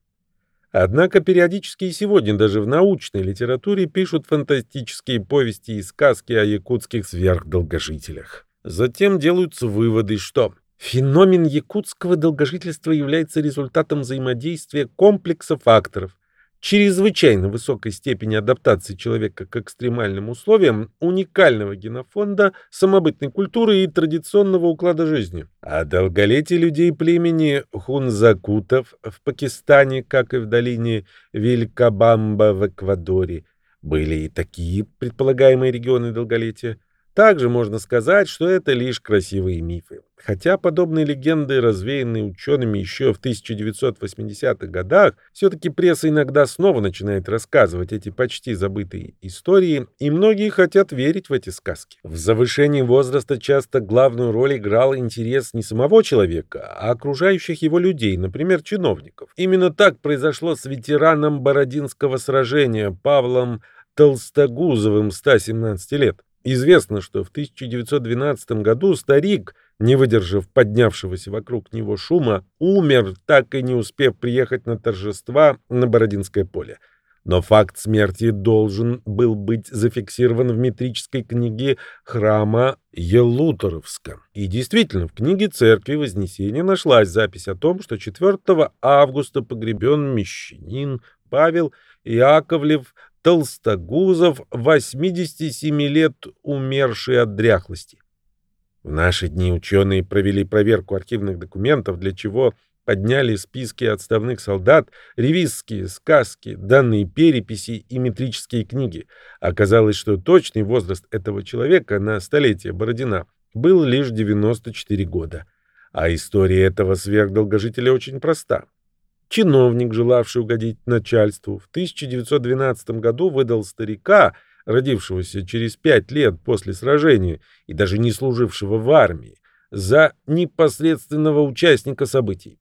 Однако периодически и сегодня даже в научной литературе пишут фантастические повести и сказки о якутских сверхдолгожителях. Затем делаются выводы, что феномен якутского долгожительства является результатом взаимодействия комплекса факторов, чрезвычайно высокой степени адаптации человека к экстремальным условиям, уникального генофонда, самобытной культуры и традиционного уклада жизни. А долголетие людей племени хунзакутов в Пакистане, как и в долине Вилькабамба в Эквадоре, были и такие предполагаемые регионы долголетия. Также можно сказать, что это лишь красивые мифы. Хотя подобные легенды, развеянные учеными еще в 1980-х годах, все-таки пресса иногда снова начинает рассказывать эти почти забытые истории, и многие хотят верить в эти сказки. В завышении возраста часто главную роль играл интерес не самого человека, а окружающих его людей, например, чиновников. Именно так произошло с ветераном Бородинского сражения Павлом Толстогузовым 117 лет. Известно, что в 1912 году старик, не выдержав поднявшегося вокруг него шума, умер, так и не успев приехать на торжества на Бородинское поле. Но факт смерти должен был быть зафиксирован в метрической книге храма Елуторовска. И действительно, в книге церкви Вознесения нашлась запись о том, что 4 августа погребен мещанин Павел Яковлев Толстогузов, 87 лет умерший от дряхлости. В наши дни ученые провели проверку архивных документов, для чего подняли списки отставных солдат, ревизские сказки, данные переписи и метрические книги. Оказалось, что точный возраст этого человека на столетие Бородина был лишь 94 года. А история этого сверхдолгожителя очень проста. Чиновник, желавший угодить начальству, в 1912 году выдал старика, родившегося через пять лет после сражения и даже не служившего в армии, за непосредственного участника событий.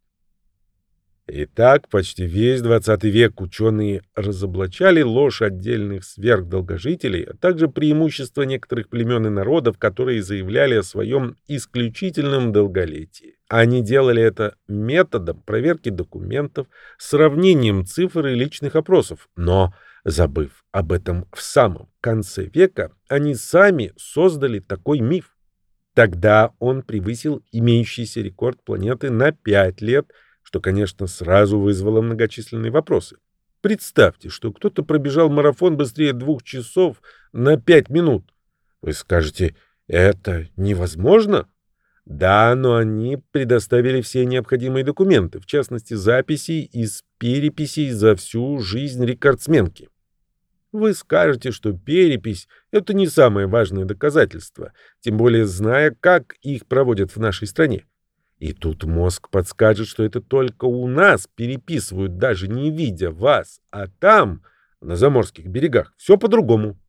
И так почти весь XX век ученые разоблачали ложь отдельных сверхдолгожителей, а также преимущества некоторых племен и народов, которые заявляли о своем исключительном долголетии. Они делали это методом проверки документов, сравнением цифр и личных опросов, но, забыв об этом в самом конце века, они сами создали такой миф. Тогда он превысил имеющийся рекорд планеты на 5 лет – что, конечно, сразу вызвало многочисленные вопросы. Представьте, что кто-то пробежал марафон быстрее двух часов на пять минут. Вы скажете, это невозможно? Да, но они предоставили все необходимые документы, в частности, записи из переписей за всю жизнь рекордсменки. Вы скажете, что перепись — это не самое важное доказательство, тем более зная, как их проводят в нашей стране. И тут мозг подскажет, что это только у нас переписывают, даже не видя вас, а там, на заморских берегах, все по-другому.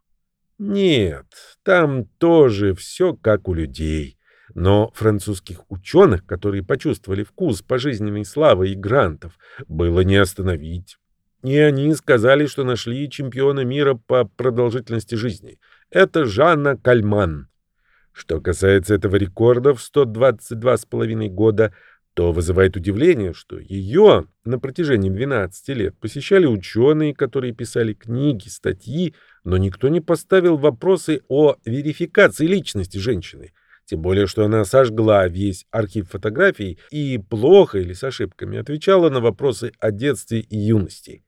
Нет, там тоже все как у людей. Но французских ученых, которые почувствовали вкус пожизненной славы и грантов, было не остановить. И они сказали, что нашли чемпиона мира по продолжительности жизни. Это Жанна Кальман. Что касается этого рекорда в 122,5 года, то вызывает удивление, что ее на протяжении 12 лет посещали ученые, которые писали книги, статьи, но никто не поставил вопросы о верификации личности женщины. Тем более, что она сожгла весь архив фотографий и плохо или с ошибками отвечала на вопросы о детстве и юности.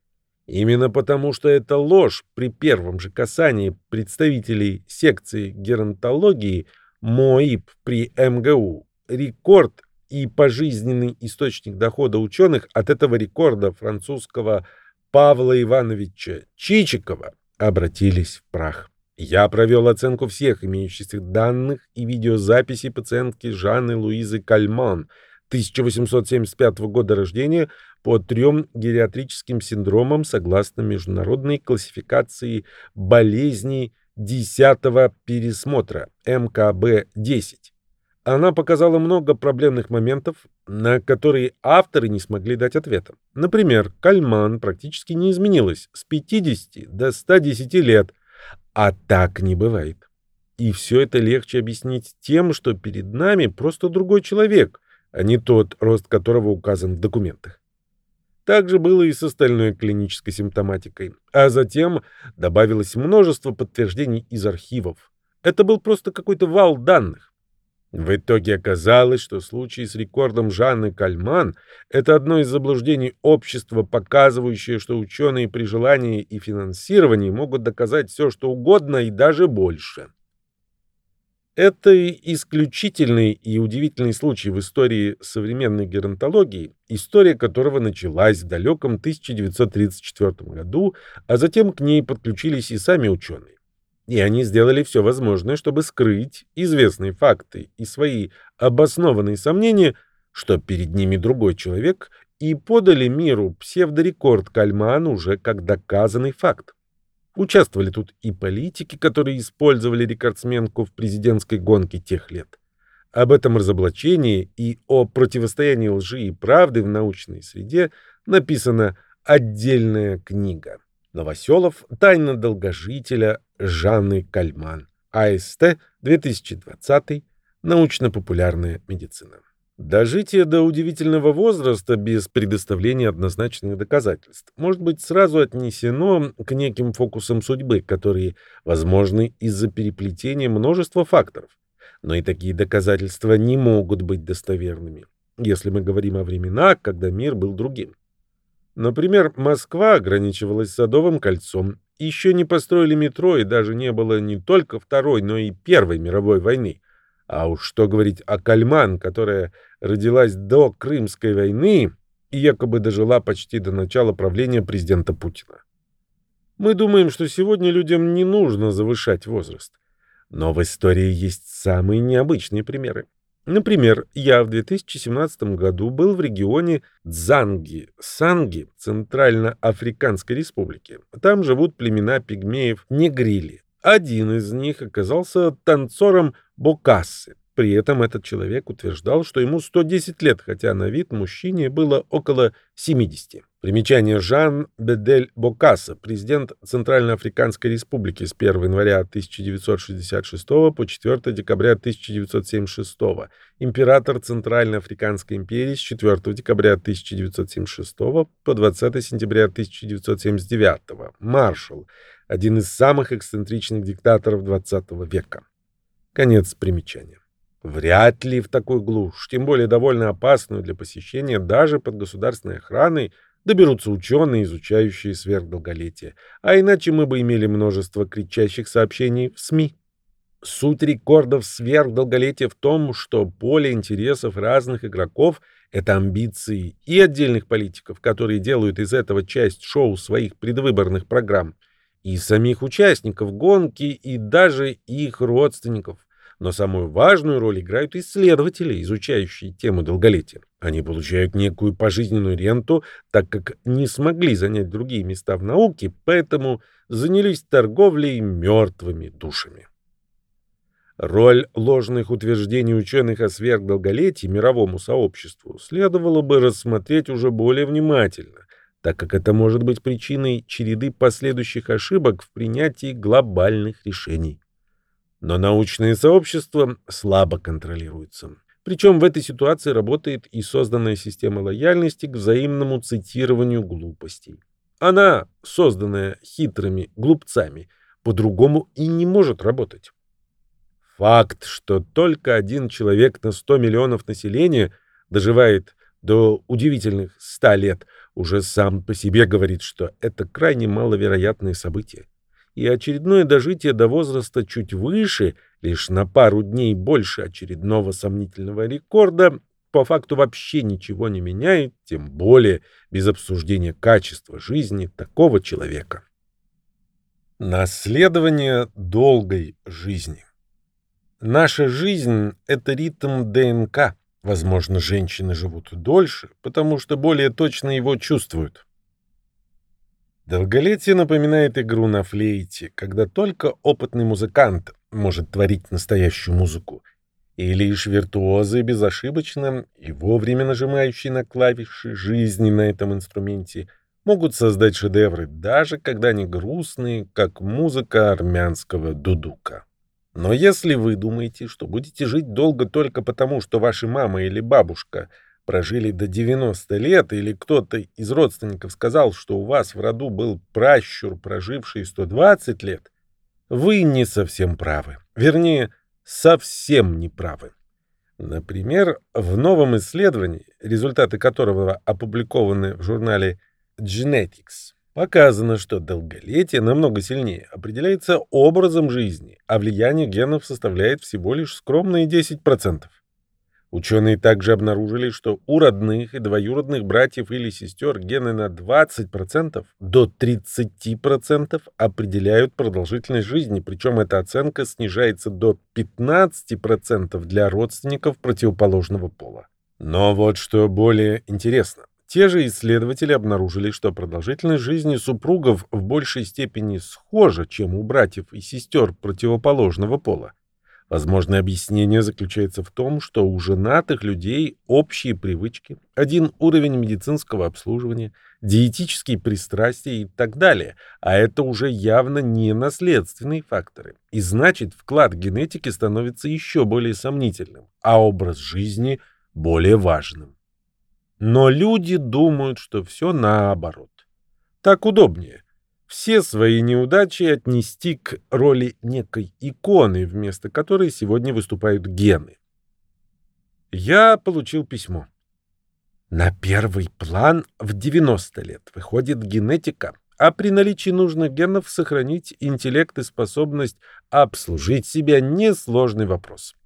Именно потому, что это ложь при первом же касании представителей секции геронтологии МОИП при МГУ, рекорд и пожизненный источник дохода ученых от этого рекорда французского Павла Ивановича Чичикова обратились в прах. Я провел оценку всех имеющихся данных и видеозаписей пациентки Жанны Луизы Кальман, 1875 года рождения, по трем гериатрическим синдромам согласно международной классификации болезней 10 пересмотра МКБ-10. Она показала много проблемных моментов, на которые авторы не смогли дать ответа. Например, Кальман практически не изменилась с 50 до 110 лет, а так не бывает. И все это легче объяснить тем, что перед нами просто другой человек, а не тот, рост которого указан в документах. Так же было и с остальной клинической симптоматикой. А затем добавилось множество подтверждений из архивов. Это был просто какой-то вал данных. В итоге оказалось, что случай с рекордом Жанны Кальман — это одно из заблуждений общества, показывающее, что ученые при желании и финансировании могут доказать все, что угодно и даже больше. Это исключительный и удивительный случай в истории современной геронтологии, история которого началась в далеком 1934 году, а затем к ней подключились и сами ученые. И они сделали все возможное, чтобы скрыть известные факты и свои обоснованные сомнения, что перед ними другой человек, и подали миру псевдорекорд Кальман уже как доказанный факт. Участвовали тут и политики, которые использовали рекордсменку в президентской гонке тех лет. Об этом разоблачении и о противостоянии лжи и правды в научной среде написана отдельная книга. Новоселов «Тайна долгожителя» Жанны Кальман. АСТ 2020. Научно-популярная медицина. Дожитие до удивительного возраста без предоставления однозначных доказательств может быть сразу отнесено к неким фокусам судьбы, которые возможны из-за переплетения множества факторов. Но и такие доказательства не могут быть достоверными, если мы говорим о временах, когда мир был другим. Например, Москва ограничивалась Садовым кольцом, еще не построили метро и даже не было не только Второй, но и Первой мировой войны. А уж что говорить о Кальман, которая родилась до Крымской войны и якобы дожила почти до начала правления президента Путина. Мы думаем, что сегодня людям не нужно завышать возраст. Но в истории есть самые необычные примеры. Например, я в 2017 году был в регионе Дзанги, Санги, Центральноафриканской республики. Там живут племена пигмеев Негрили. Один из них оказался танцором Бокассы. При этом этот человек утверждал, что ему 110 лет, хотя на вид мужчине было около 70. Примечание Жан Бедель Бокасса, президент Центральноафриканской республики с 1 января 1966 по 4 декабря 1976, император Центральноафриканской империи с 4 декабря 1976 по 20 сентября 1979, маршал, один из самых эксцентричных диктаторов XX века. Конец примечания. Вряд ли в такую глушь, тем более довольно опасную для посещения даже под государственной охраной, доберутся ученые, изучающие сверхдолголетие, а иначе мы бы имели множество кричащих сообщений в СМИ. Суть рекордов сверхдолголетия в том, что поле интересов разных игроков — это амбиции и отдельных политиков, которые делают из этого часть шоу своих предвыборных программ, и самих участников гонки, и даже их родственников — но самую важную роль играют исследователи, изучающие тему долголетия. Они получают некую пожизненную ренту, так как не смогли занять другие места в науке, поэтому занялись торговлей мертвыми душами. Роль ложных утверждений ученых о сверхдолголетии мировому сообществу следовало бы рассмотреть уже более внимательно, так как это может быть причиной череды последующих ошибок в принятии глобальных решений но научное сообщество слабо контролируется. Причем в этой ситуации работает и созданная система лояльности к взаимному цитированию глупостей. Она, созданная хитрыми глупцами, по-другому и не может работать. Факт, что только один человек на 100 миллионов населения доживает до удивительных 100 лет, уже сам по себе говорит, что это крайне маловероятное событие и очередное дожитие до возраста чуть выше, лишь на пару дней больше очередного сомнительного рекорда, по факту вообще ничего не меняет, тем более без обсуждения качества жизни такого человека. Наследование долгой жизни Наша жизнь — это ритм ДНК. Возможно, женщины живут дольше, потому что более точно его чувствуют. Долголетие напоминает игру на флейте, когда только опытный музыкант может творить настоящую музыку, и лишь виртуозы безошибочно и вовремя нажимающие на клавиши жизни на этом инструменте могут создать шедевры, даже когда они грустные, как музыка армянского дудука. Но если вы думаете, что будете жить долго только потому, что ваша мама или бабушка – прожили до 90 лет, или кто-то из родственников сказал, что у вас в роду был пращур, проживший 120 лет, вы не совсем правы. Вернее, совсем не правы. Например, в новом исследовании, результаты которого опубликованы в журнале Genetics, показано, что долголетие намного сильнее определяется образом жизни, а влияние генов составляет всего лишь скромные 10%. Ученые также обнаружили, что у родных и двоюродных братьев или сестер гены на 20% до 30% определяют продолжительность жизни, причем эта оценка снижается до 15% для родственников противоположного пола. Но вот что более интересно. Те же исследователи обнаружили, что продолжительность жизни супругов в большей степени схожа, чем у братьев и сестер противоположного пола. Возможное объяснение заключается в том, что у женатых людей общие привычки, один уровень медицинского обслуживания, диетические пристрастия и так далее, а это уже явно не наследственные факторы. И значит, вклад генетики становится еще более сомнительным, а образ жизни более важным. Но люди думают, что все наоборот. Так удобнее все свои неудачи отнести к роли некой иконы, вместо которой сегодня выступают гены. Я получил письмо. На первый план в 90 лет выходит генетика, а при наличии нужных генов сохранить интеллект и способность обслужить себя – несложный вопрос.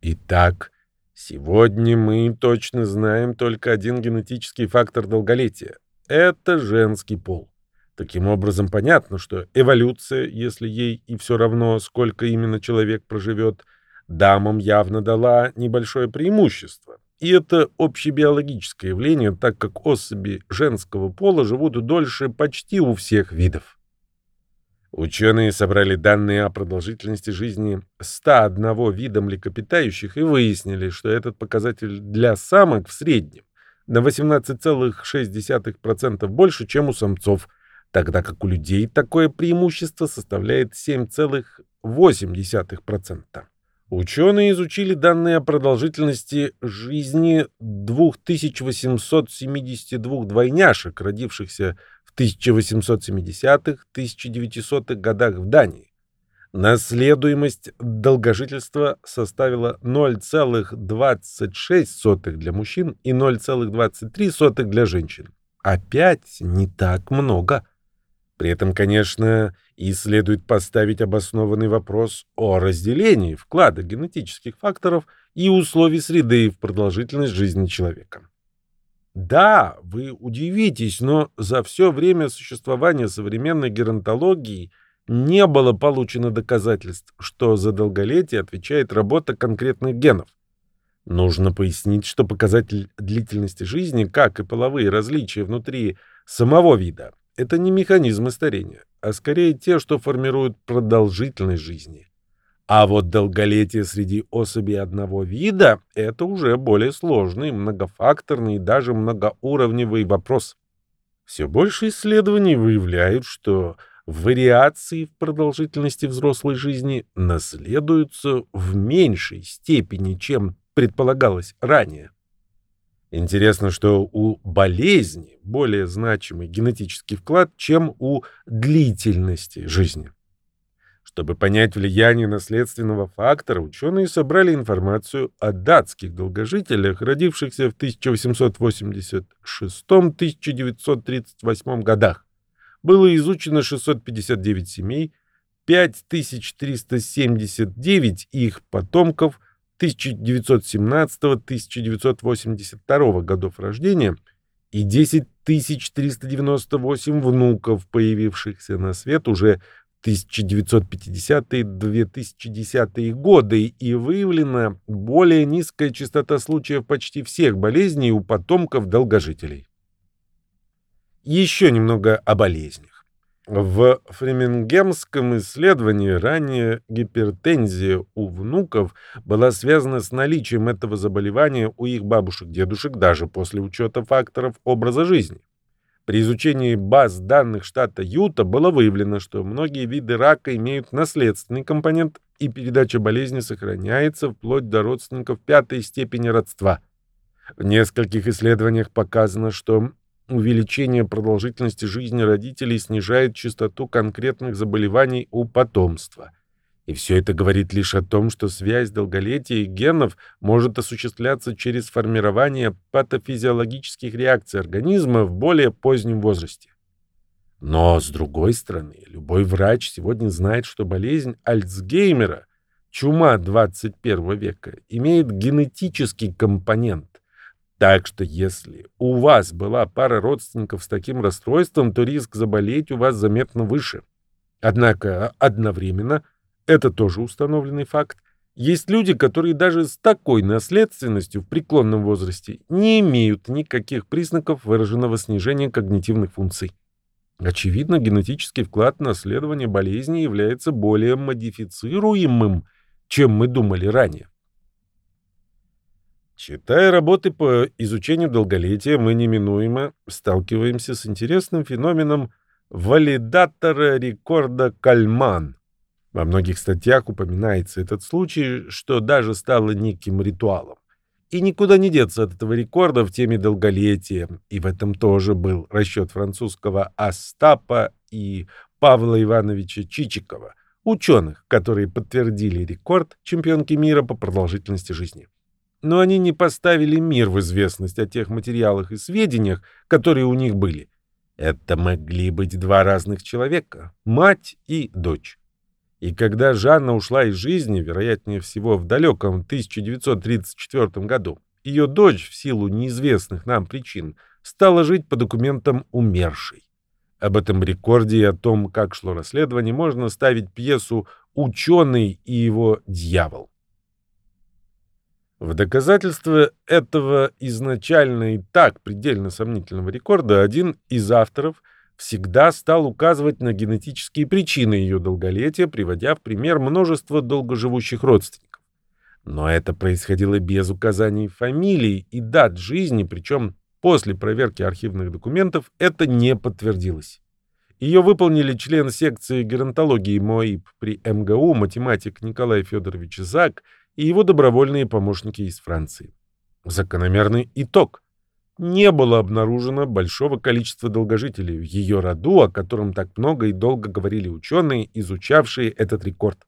Итак, сегодня мы точно знаем только один генетический фактор долголетия – это женский пол. Таким образом, понятно, что эволюция, если ей и все равно, сколько именно человек проживет, дамам явно дала небольшое преимущество. И это общебиологическое явление, так как особи женского пола живут дольше почти у всех видов. Ученые собрали данные о продолжительности жизни 101 вида млекопитающих и выяснили, что этот показатель для самок в среднем на 18,6% больше, чем у самцов, тогда как у людей такое преимущество составляет 7,8%. Ученые изучили данные о продолжительности жизни 2872 двойняшек, родившихся в 1870-1900-х годах в Дании. Наследуемость долгожительства составила 0,26 для мужчин и 0,23 для женщин. Опять не так много. При этом, конечно, и следует поставить обоснованный вопрос о разделении вклада генетических факторов и условий среды в продолжительность жизни человека. Да, вы удивитесь, но за все время существования современной геронтологии не было получено доказательств, что за долголетие отвечает работа конкретных генов. Нужно пояснить, что показатель длительности жизни, как и половые различия внутри самого вида, это не механизмы старения, а скорее те, что формируют продолжительность жизни. А вот долголетие среди особей одного вида – это уже более сложный, многофакторный и даже многоуровневый вопрос. Все больше исследований выявляют, что вариации в продолжительности взрослой жизни наследуются в меньшей степени, чем предполагалось ранее. Интересно, что у болезни более значимый генетический вклад, чем у длительности жизни. Чтобы понять влияние наследственного фактора, ученые собрали информацию о датских долгожителях, родившихся в 1886-1938 годах. Было изучено 659 семей, 5379 их потомков 1917-1982 годов рождения и 10 398 внуков, появившихся на свет уже 1950-2010 годы и выявлена более низкая частота случаев почти всех болезней у потомков долгожителей. Еще немного о болезнях. В фремингемском исследовании ранее гипертензия у внуков была связана с наличием этого заболевания у их бабушек-дедушек даже после учета факторов образа жизни. При изучении баз данных штата Юта было выявлено, что многие виды рака имеют наследственный компонент, и передача болезни сохраняется вплоть до родственников пятой степени родства. В нескольких исследованиях показано, что увеличение продолжительности жизни родителей снижает частоту конкретных заболеваний у потомства – и все это говорит лишь о том, что связь долголетия и генов может осуществляться через формирование патофизиологических реакций организма в более позднем возрасте. Но, с другой стороны, любой врач сегодня знает, что болезнь Альцгеймера, чума 21 века, имеет генетический компонент. Так что если у вас была пара родственников с таким расстройством, то риск заболеть у вас заметно выше. Однако одновременно – это тоже установленный факт. Есть люди, которые даже с такой наследственностью в преклонном возрасте не имеют никаких признаков выраженного снижения когнитивных функций. Очевидно, генетический вклад наследования болезни является более модифицируемым, чем мы думали ранее. Читая работы по изучению долголетия, мы неминуемо сталкиваемся с интересным феноменом валидатора рекорда Кальман – во многих статьях упоминается этот случай, что даже стало неким ритуалом. И никуда не деться от этого рекорда в теме долголетия. И в этом тоже был расчет французского Остапа и Павла Ивановича Чичикова, ученых, которые подтвердили рекорд чемпионки мира по продолжительности жизни. Но они не поставили мир в известность о тех материалах и сведениях, которые у них были. Это могли быть два разных человека, мать и дочь. И когда Жанна ушла из жизни, вероятнее всего в далеком 1934 году, ее дочь, в силу неизвестных нам причин, стала жить по документам умершей. Об этом рекорде и о том, как шло расследование, можно ставить пьесу «Ученый и его дьявол». В доказательство этого изначально и так предельно сомнительного рекорда один из авторов – всегда стал указывать на генетические причины ее долголетия, приводя в пример множество долгоживущих родственников. Но это происходило без указаний фамилий и дат жизни, причем после проверки архивных документов это не подтвердилось. Ее выполнили член секции геронтологии МОИП при МГУ, математик Николай Федорович Зак и его добровольные помощники из Франции. Закономерный итог. Не было обнаружено большого количества долгожителей в ее роду, о котором так много и долго говорили ученые, изучавшие этот рекорд.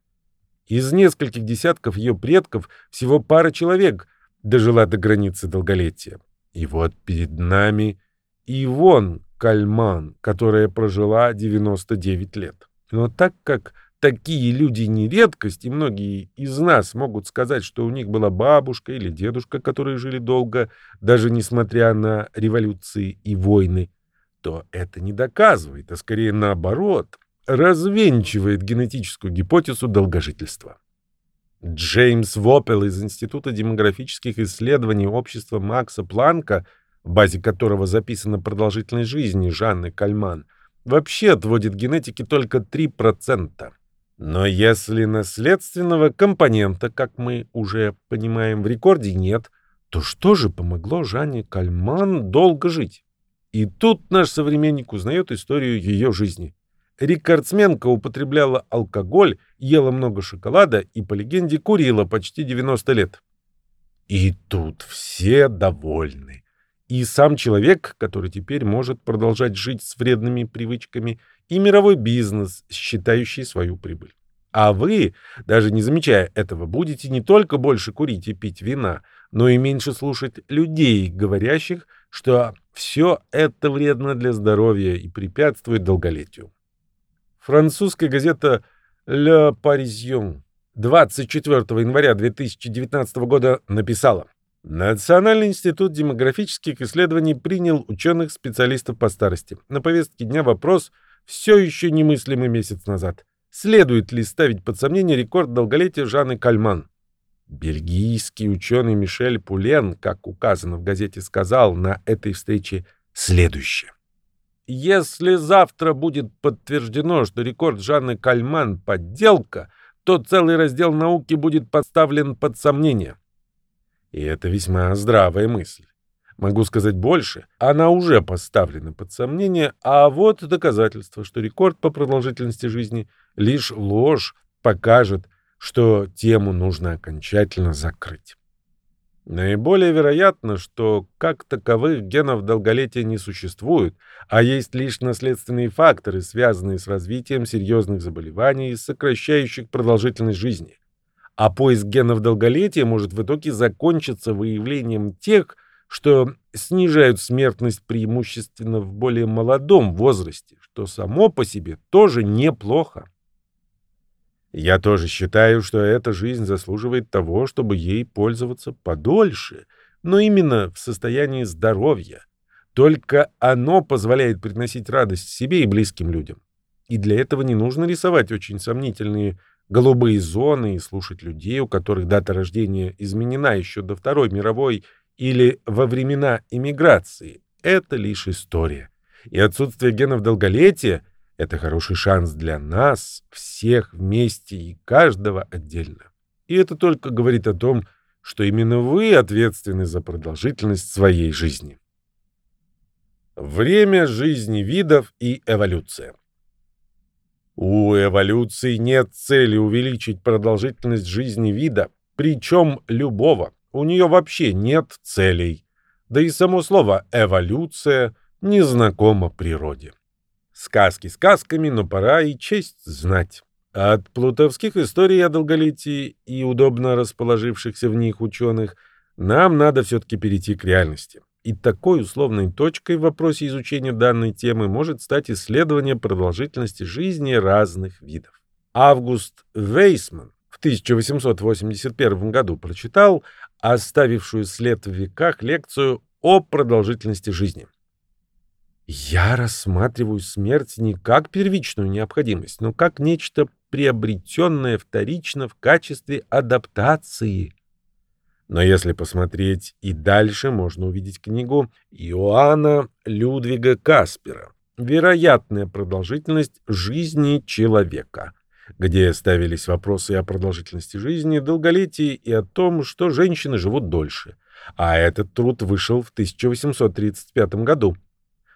Из нескольких десятков ее предков всего пара человек дожила до границы долголетия. И вот перед нами Ивон Кальман, которая прожила 99 лет. Но так как такие люди не редкость, и многие из нас могут сказать, что у них была бабушка или дедушка, которые жили долго, даже несмотря на революции и войны, то это не доказывает, а скорее наоборот, развенчивает генетическую гипотезу долгожительства. Джеймс Воппел из Института демографических исследований общества Макса Планка, в базе которого записана продолжительность жизни Жанны Кальман, вообще отводит генетике только 3%. Но если наследственного компонента, как мы уже понимаем, в рекорде нет, то что же помогло Жанне Кальман долго жить? И тут наш современник узнает историю ее жизни. Рекордсменка употребляла алкоголь, ела много шоколада и, по легенде, курила почти 90 лет. И тут все довольны. И сам человек, который теперь может продолжать жить с вредными привычками, и мировой бизнес, считающий свою прибыль. А вы, даже не замечая этого, будете не только больше курить и пить вина, но и меньше слушать людей, говорящих, что все это вредно для здоровья и препятствует долголетию. Французская газета «Le Parisien» 24 января 2019 года написала Национальный институт демографических исследований принял ученых-специалистов по старости. На повестке дня вопрос, все еще немыслимый месяц назад. Следует ли ставить под сомнение рекорд долголетия Жанны Кальман? Бельгийский ученый Мишель Пулен, как указано в газете, сказал на этой встрече следующее. Если завтра будет подтверждено, что рекорд Жанны Кальман — подделка, то целый раздел науки будет поставлен под сомнение. И это весьма здравая мысль. Могу сказать больше, она уже поставлена под сомнение, а вот доказательство, что рекорд по продолжительности жизни — лишь ложь, покажет, что тему нужно окончательно закрыть. Наиболее вероятно, что как таковых генов долголетия не существует, а есть лишь наследственные факторы, связанные с развитием серьезных заболеваний, сокращающих продолжительность жизни. А поиск генов долголетия может в итоге закончиться выявлением тех, что снижают смертность преимущественно в более молодом возрасте, что само по себе тоже неплохо. Я тоже считаю, что эта жизнь заслуживает того, чтобы ей пользоваться подольше, но именно в состоянии здоровья. Только оно позволяет приносить радость себе и близким людям. И для этого не нужно рисовать очень сомнительные голубые зоны и слушать людей, у которых дата рождения изменена еще до Второй мировой или во времена иммиграции. Это лишь история. И отсутствие генов долголетия — это хороший шанс для нас, всех вместе и каждого отдельно. И это только говорит о том, что именно вы ответственны за продолжительность своей жизни. Время жизни видов и эволюция. У эволюции нет цели увеличить продолжительность жизни вида, причем любого. У нее вообще нет целей. Да и само слово «эволюция» не знакомо природе. Сказки сказками, но пора и честь знать. От плутовских историй о долголетии и удобно расположившихся в них ученых нам надо все-таки перейти к реальности. И такой условной точкой в вопросе изучения данной темы может стать исследование продолжительности жизни разных видов. Август Вейсман в 1881 году прочитал оставившую след в веках лекцию о продолжительности жизни. Я рассматриваю смерть не как первичную необходимость, но как нечто приобретенное вторично в качестве адаптации. Но если посмотреть и дальше, можно увидеть книгу Иоанна Людвига Каспера «Вероятная продолжительность жизни человека», где ставились вопросы о продолжительности жизни, долголетии и о том, что женщины живут дольше. А этот труд вышел в 1835 году.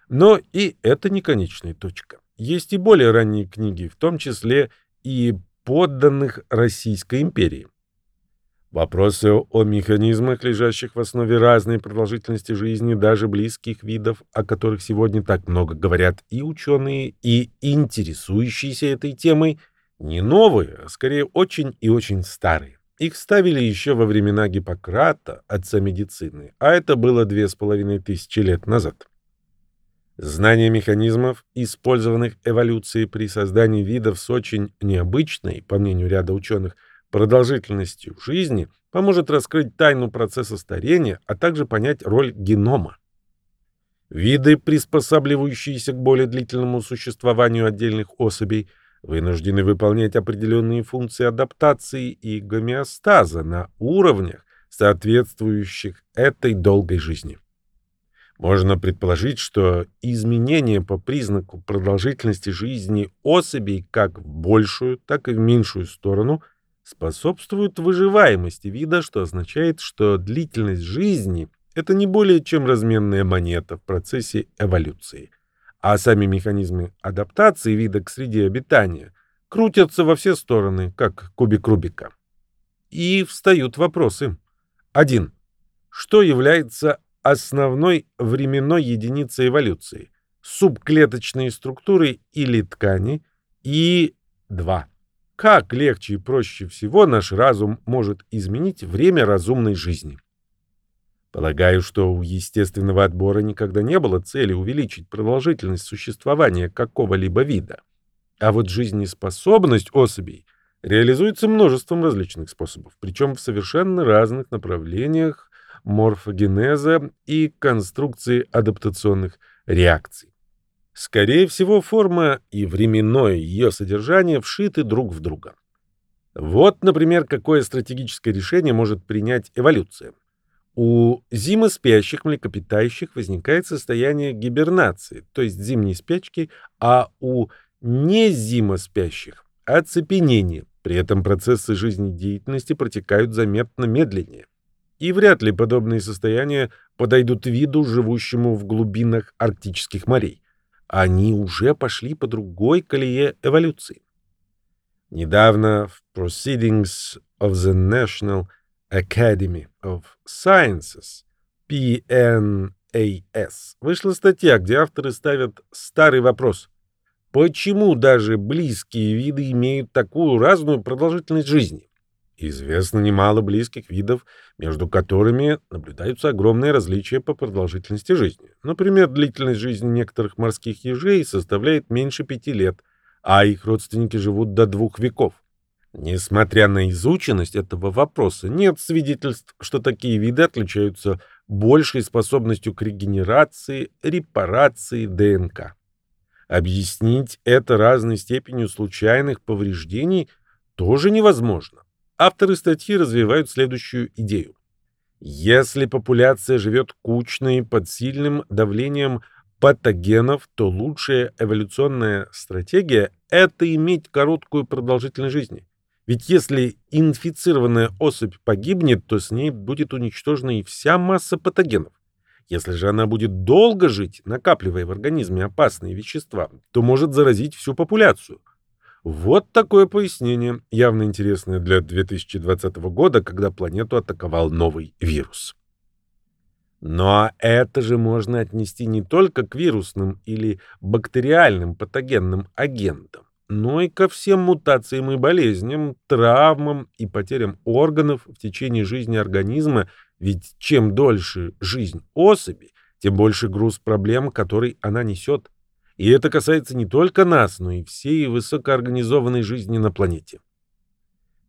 Но и это не конечная точка. Есть и более ранние книги, в том числе и подданных Российской империи. Вопросы о механизмах, лежащих в основе разной продолжительности жизни даже близких видов, о которых сегодня так много говорят и ученые, и интересующиеся этой темой, не новые, а скорее очень и очень старые. Их ставили еще во времена Гиппократа, отца медицины, а это было две с половиной тысячи лет назад. Знание механизмов, использованных эволюцией при создании видов с очень необычной, по мнению ряда ученых, продолжительностью жизни, поможет раскрыть тайну процесса старения, а также понять роль генома. Виды, приспосабливающиеся к более длительному существованию отдельных особей, вынуждены выполнять определенные функции адаптации и гомеостаза на уровнях, соответствующих этой долгой жизни. Можно предположить, что изменения по признаку продолжительности жизни особей как в большую, так и в меньшую сторону способствуют выживаемости вида, что означает, что длительность жизни – это не более чем разменная монета в процессе эволюции, а сами механизмы адаптации вида к среде обитания крутятся во все стороны, как кубик Рубика. И встают вопросы. 1. Что является основной временной единицей эволюции, субклеточные структуры или ткани, и 2. Как легче и проще всего наш разум может изменить время разумной жизни? Полагаю, что у естественного отбора никогда не было цели увеличить продолжительность существования какого-либо вида. А вот жизнеспособность особей реализуется множеством различных способов, причем в совершенно разных направлениях морфогенеза и конструкции адаптационных реакций. Скорее всего, форма и временное ее содержание вшиты друг в друга. Вот, например, какое стратегическое решение может принять эволюция. У зимоспящих млекопитающих возникает состояние гибернации, то есть зимней спячки, а у незимоспящих – оцепенение. При этом процессы жизнедеятельности протекают заметно медленнее и вряд ли подобные состояния подойдут виду, живущему в глубинах арктических морей. Они уже пошли по другой колее эволюции. Недавно в Proceedings of the National Academy of Sciences PNAS вышла статья, где авторы ставят старый вопрос. Почему даже близкие виды имеют такую разную продолжительность жизни? Известно немало близких видов, между которыми наблюдаются огромные различия по продолжительности жизни. Например, длительность жизни некоторых морских ежей составляет меньше пяти лет, а их родственники живут до двух веков. Несмотря на изученность этого вопроса, нет свидетельств, что такие виды отличаются большей способностью к регенерации, репарации ДНК. Объяснить это разной степенью случайных повреждений тоже невозможно. Авторы статьи развивают следующую идею. Если популяция живет кучной под сильным давлением патогенов, то лучшая эволюционная стратегия – это иметь короткую продолжительность жизни. Ведь если инфицированная особь погибнет, то с ней будет уничтожена и вся масса патогенов. Если же она будет долго жить, накапливая в организме опасные вещества, то может заразить всю популяцию. Вот такое пояснение, явно интересное для 2020 года, когда планету атаковал новый вирус. Но это же можно отнести не только к вирусным или бактериальным патогенным агентам, но и ко всем мутациям и болезням, травмам и потерям органов в течение жизни организма, ведь чем дольше жизнь особи, тем больше груз проблем, который она несет. И это касается не только нас, но и всей высокоорганизованной жизни на планете.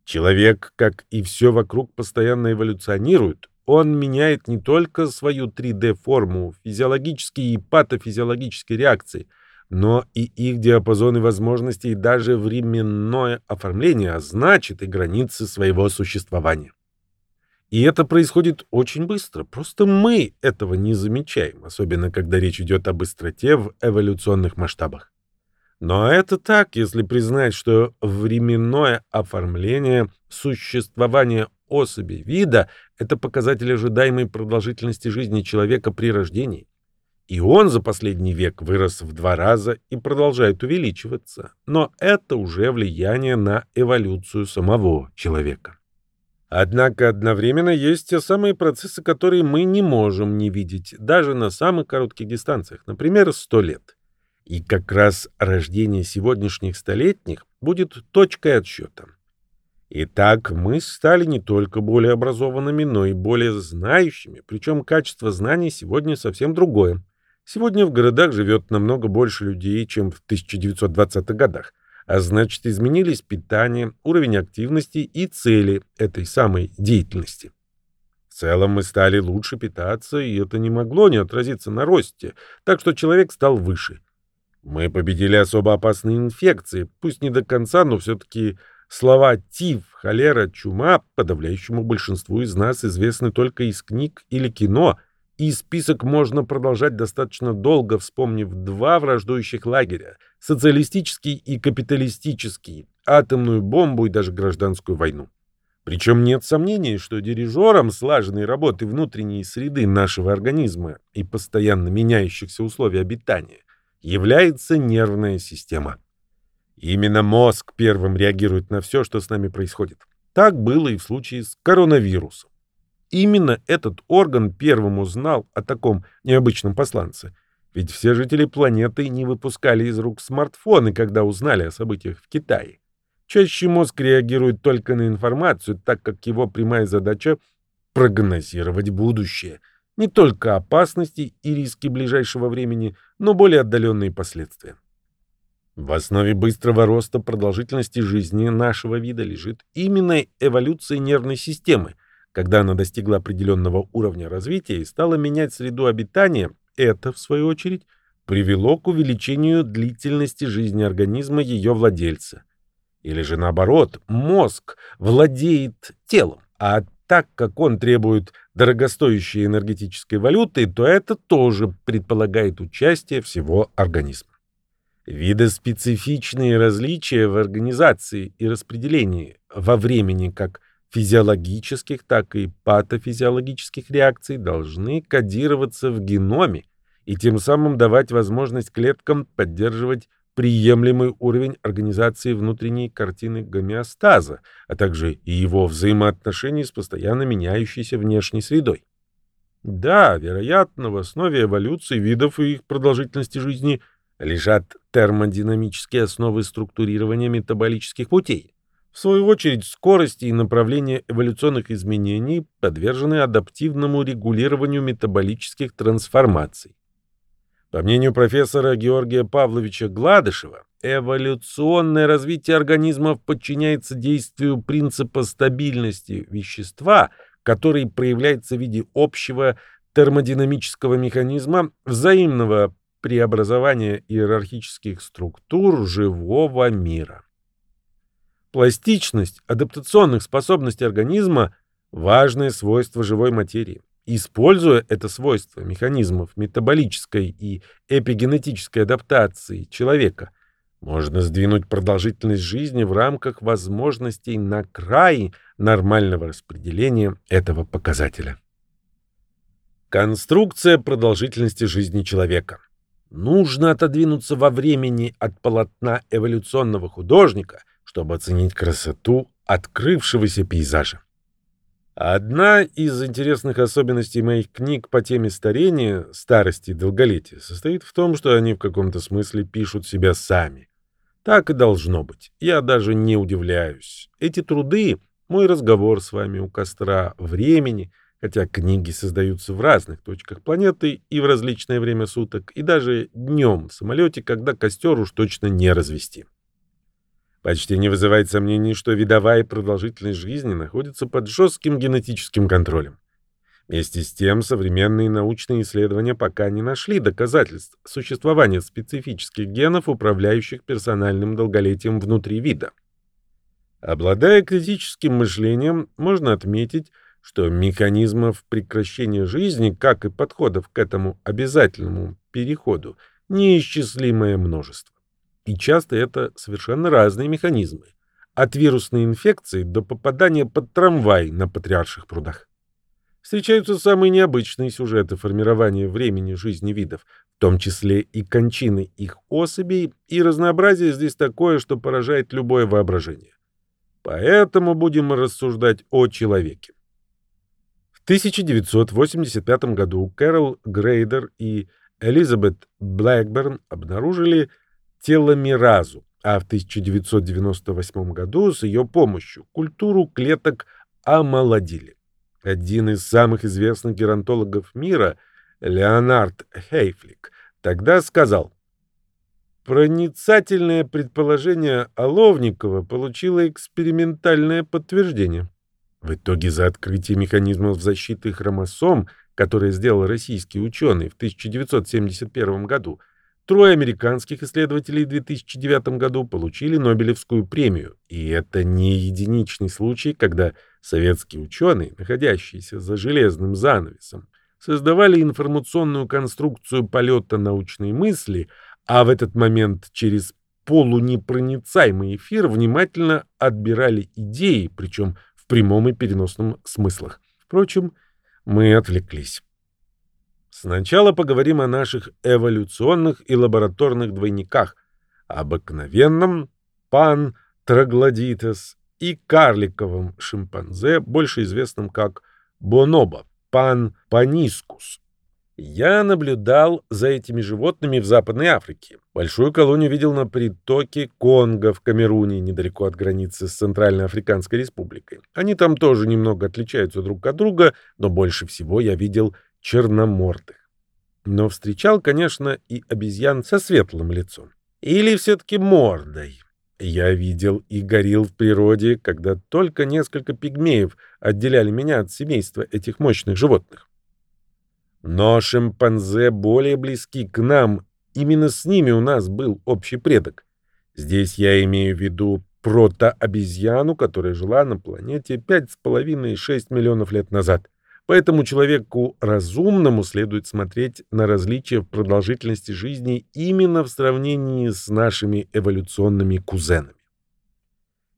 Человек, как и все вокруг, постоянно эволюционирует. Он меняет не только свою 3D-форму, физиологические и патофизиологические реакции, но и их диапазоны возможностей и даже временное оформление, а значит и границы своего существования. И это происходит очень быстро. Просто мы этого не замечаем, особенно когда речь идет о быстроте в эволюционных масштабах. Но это так, если признать, что временное оформление существования особи вида — это показатель ожидаемой продолжительности жизни человека при рождении. И он за последний век вырос в два раза и продолжает увеличиваться. Но это уже влияние на эволюцию самого человека. Однако одновременно есть те самые процессы, которые мы не можем не видеть, даже на самых коротких дистанциях, например, 100 лет. И как раз рождение сегодняшних столетних будет точкой отсчета. Итак, мы стали не только более образованными, но и более знающими, причем качество знаний сегодня совсем другое. Сегодня в городах живет намного больше людей, чем в 1920-х годах, а значит изменились питание, уровень активности и цели этой самой деятельности. В целом мы стали лучше питаться, и это не могло не отразиться на росте, так что человек стал выше – мы победили особо опасные инфекции, пусть не до конца, но все-таки слова «тиф», «холера», «чума» подавляющему большинству из нас известны только из книг или кино, и список можно продолжать достаточно долго, вспомнив два враждующих лагеря — социалистический и капиталистический, атомную бомбу и даже гражданскую войну. Причем нет сомнений, что дирижером слаженной работы внутренней среды нашего организма и постоянно меняющихся условий обитания — является нервная система. Именно мозг первым реагирует на все, что с нами происходит. Так было и в случае с коронавирусом. Именно этот орган первым узнал о таком необычном посланце. Ведь все жители планеты не выпускали из рук смартфоны, когда узнали о событиях в Китае. Чаще мозг реагирует только на информацию, так как его прямая задача — прогнозировать будущее — не только опасности и риски ближайшего времени, но более отдаленные последствия. В основе быстрого роста продолжительности жизни нашего вида лежит именно эволюция нервной системы. Когда она достигла определенного уровня развития и стала менять среду обитания, это, в свою очередь, привело к увеличению длительности жизни организма ее владельца. Или же наоборот, мозг владеет телом, а так как он требует дорогостоящей энергетической валюты, то это тоже предполагает участие всего организма. Видоспецифичные различия в организации и распределении во времени как физиологических, так и патофизиологических реакций должны кодироваться в геноме и тем самым давать возможность клеткам поддерживать приемлемый уровень организации внутренней картины гомеостаза, а также и его взаимоотношений с постоянно меняющейся внешней средой. Да, вероятно, в основе эволюции видов и их продолжительности жизни лежат термодинамические основы структурирования метаболических путей. В свою очередь, скорость и направление эволюционных изменений подвержены адаптивному регулированию метаболических трансформаций. По мнению профессора Георгия Павловича Гладышева, эволюционное развитие организмов подчиняется действию принципа стабильности вещества, который проявляется в виде общего термодинамического механизма взаимного преобразования иерархических структур живого мира. Пластичность адаптационных способностей организма – важное свойство живой материи. Используя это свойство механизмов метаболической и эпигенетической адаптации человека, можно сдвинуть продолжительность жизни в рамках возможностей на край нормального распределения этого показателя. Конструкция продолжительности жизни человека. Нужно отодвинуться во времени от полотна эволюционного художника, чтобы оценить красоту открывшегося пейзажа. Одна из интересных особенностей моих книг по теме старения, старости и долголетия состоит в том, что они в каком-то смысле пишут себя сами. Так и должно быть. Я даже не удивляюсь. Эти труды — мой разговор с вами у костра времени, хотя книги создаются в разных точках планеты и в различное время суток, и даже днем в самолете, когда костер уж точно не развести. Почти не вызывает сомнений, что видовая продолжительность жизни находится под жестким генетическим контролем. Вместе с тем, современные научные исследования пока не нашли доказательств существования специфических генов, управляющих персональным долголетием внутри вида. Обладая критическим мышлением, можно отметить, что механизмов прекращения жизни, как и подходов к этому обязательному переходу, неисчислимое множество. И часто это совершенно разные механизмы. От вирусной инфекции до попадания под трамвай на Патриарших прудах. Встречаются самые необычные сюжеты формирования времени жизни видов, в том числе и кончины их особей, и разнообразие здесь такое, что поражает любое воображение. Поэтому будем рассуждать о человеке. В 1985 году Кэрол Грейдер и Элизабет Блэкберн обнаружили теломеразу, а в 1998 году с ее помощью культуру клеток омолодили. Один из самых известных геронтологов мира, Леонард Хейфлик, тогда сказал, Проницательное предположение Оловникова получило экспериментальное подтверждение. В итоге за открытие механизмов защиты хромосом, которое сделал российский ученый в 1971 году, трое американских исследователей в 2009 году получили Нобелевскую премию. И это не единичный случай, когда советские ученые, находящиеся за железным занавесом, создавали информационную конструкцию полета научной мысли, а в этот момент через полунепроницаемый эфир внимательно отбирали идеи, причем в прямом и переносном смыслах. Впрочем, мы отвлеклись. Сначала поговорим о наших эволюционных и лабораторных двойниках, обыкновенном пан троглодитес и карликовом шимпанзе, больше известном как бонобо, пан панискус. Я наблюдал за этими животными в Западной Африке. Большую колонию видел на притоке Конго в Камеруне, недалеко от границы с Центральной Африканской Республикой. Они там тоже немного отличаются друг от друга, но больше всего я видел черномордых. Но встречал, конечно, и обезьян со светлым лицом. Или все-таки мордой. Я видел и горил в природе, когда только несколько пигмеев отделяли меня от семейства этих мощных животных. Но шимпанзе более близки к нам, именно с ними у нас был общий предок. Здесь я имею в виду протообезьяну, которая жила на планете 5,5-6 миллионов лет назад. Поэтому человеку разумному следует смотреть на различия в продолжительности жизни именно в сравнении с нашими эволюционными кузенами.